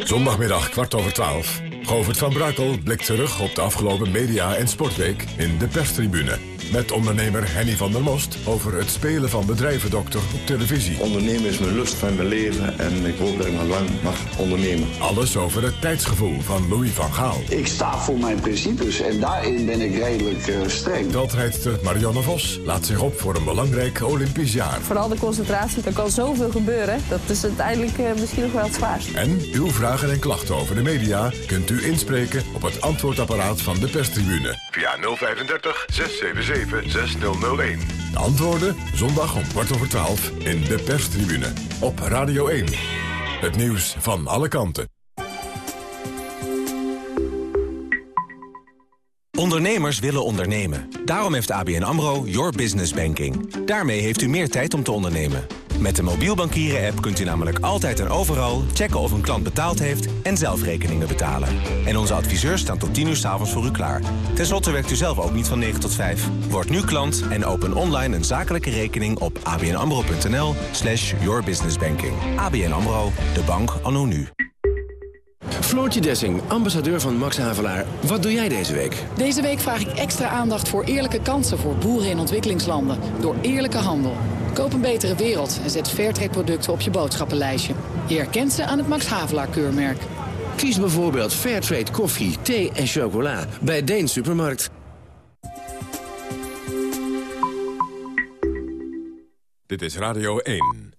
Zondagmiddag kwart over twaalf. Govert van Brakel blikt terug op de afgelopen media- en sportweek in de perstribune. Met ondernemer Henny van der Most over het spelen van bedrijvendokter op televisie. Ondernemen is mijn lust van mijn leven en ik hoop dat ik nog lang mag ondernemen. Alles over het tijdsgevoel van Louis van Gaal. Ik sta voor mijn principes en daarin ben ik redelijk uh, streng. Veldrijdster Marianne Vos laat zich op voor een belangrijk Olympisch jaar. Vooral de concentratie, er kan zoveel gebeuren. Dat is uiteindelijk uh, misschien nog wel het zwaarst. En uw vragen en klachten over de media kunt u inspreken op het antwoordapparaat van de perstribune. Via 035 677 6001. De antwoorden zondag om kwart over twaalf in de perstribune. Op Radio 1. Het nieuws van alle kanten. Ondernemers willen ondernemen. Daarom heeft ABN AMRO Your Business Banking. Daarmee heeft u meer tijd om te ondernemen. Met de mobiel bankieren-app kunt u namelijk altijd en overal checken of een klant betaald heeft en zelf rekeningen betalen. En onze adviseurs staan tot 10 uur s'avonds voor u klaar. Ten slotte werkt u zelf ook niet van 9 tot 5. Word nu klant en open online een zakelijke rekening op abnamro.nl slash yourbusinessbanking. ABN AMRO, de bank anno nu. Floortje Dessing, ambassadeur van Max Havelaar. Wat doe jij deze week? Deze week vraag ik extra aandacht voor eerlijke kansen voor boeren in ontwikkelingslanden. Door eerlijke handel. Koop een betere wereld en zet Fairtrade producten op je boodschappenlijstje. Je herkent ze aan het Max Havelaar keurmerk. Kies bijvoorbeeld Fairtrade koffie, thee en chocola bij Deen Supermarkt. Dit is Radio 1.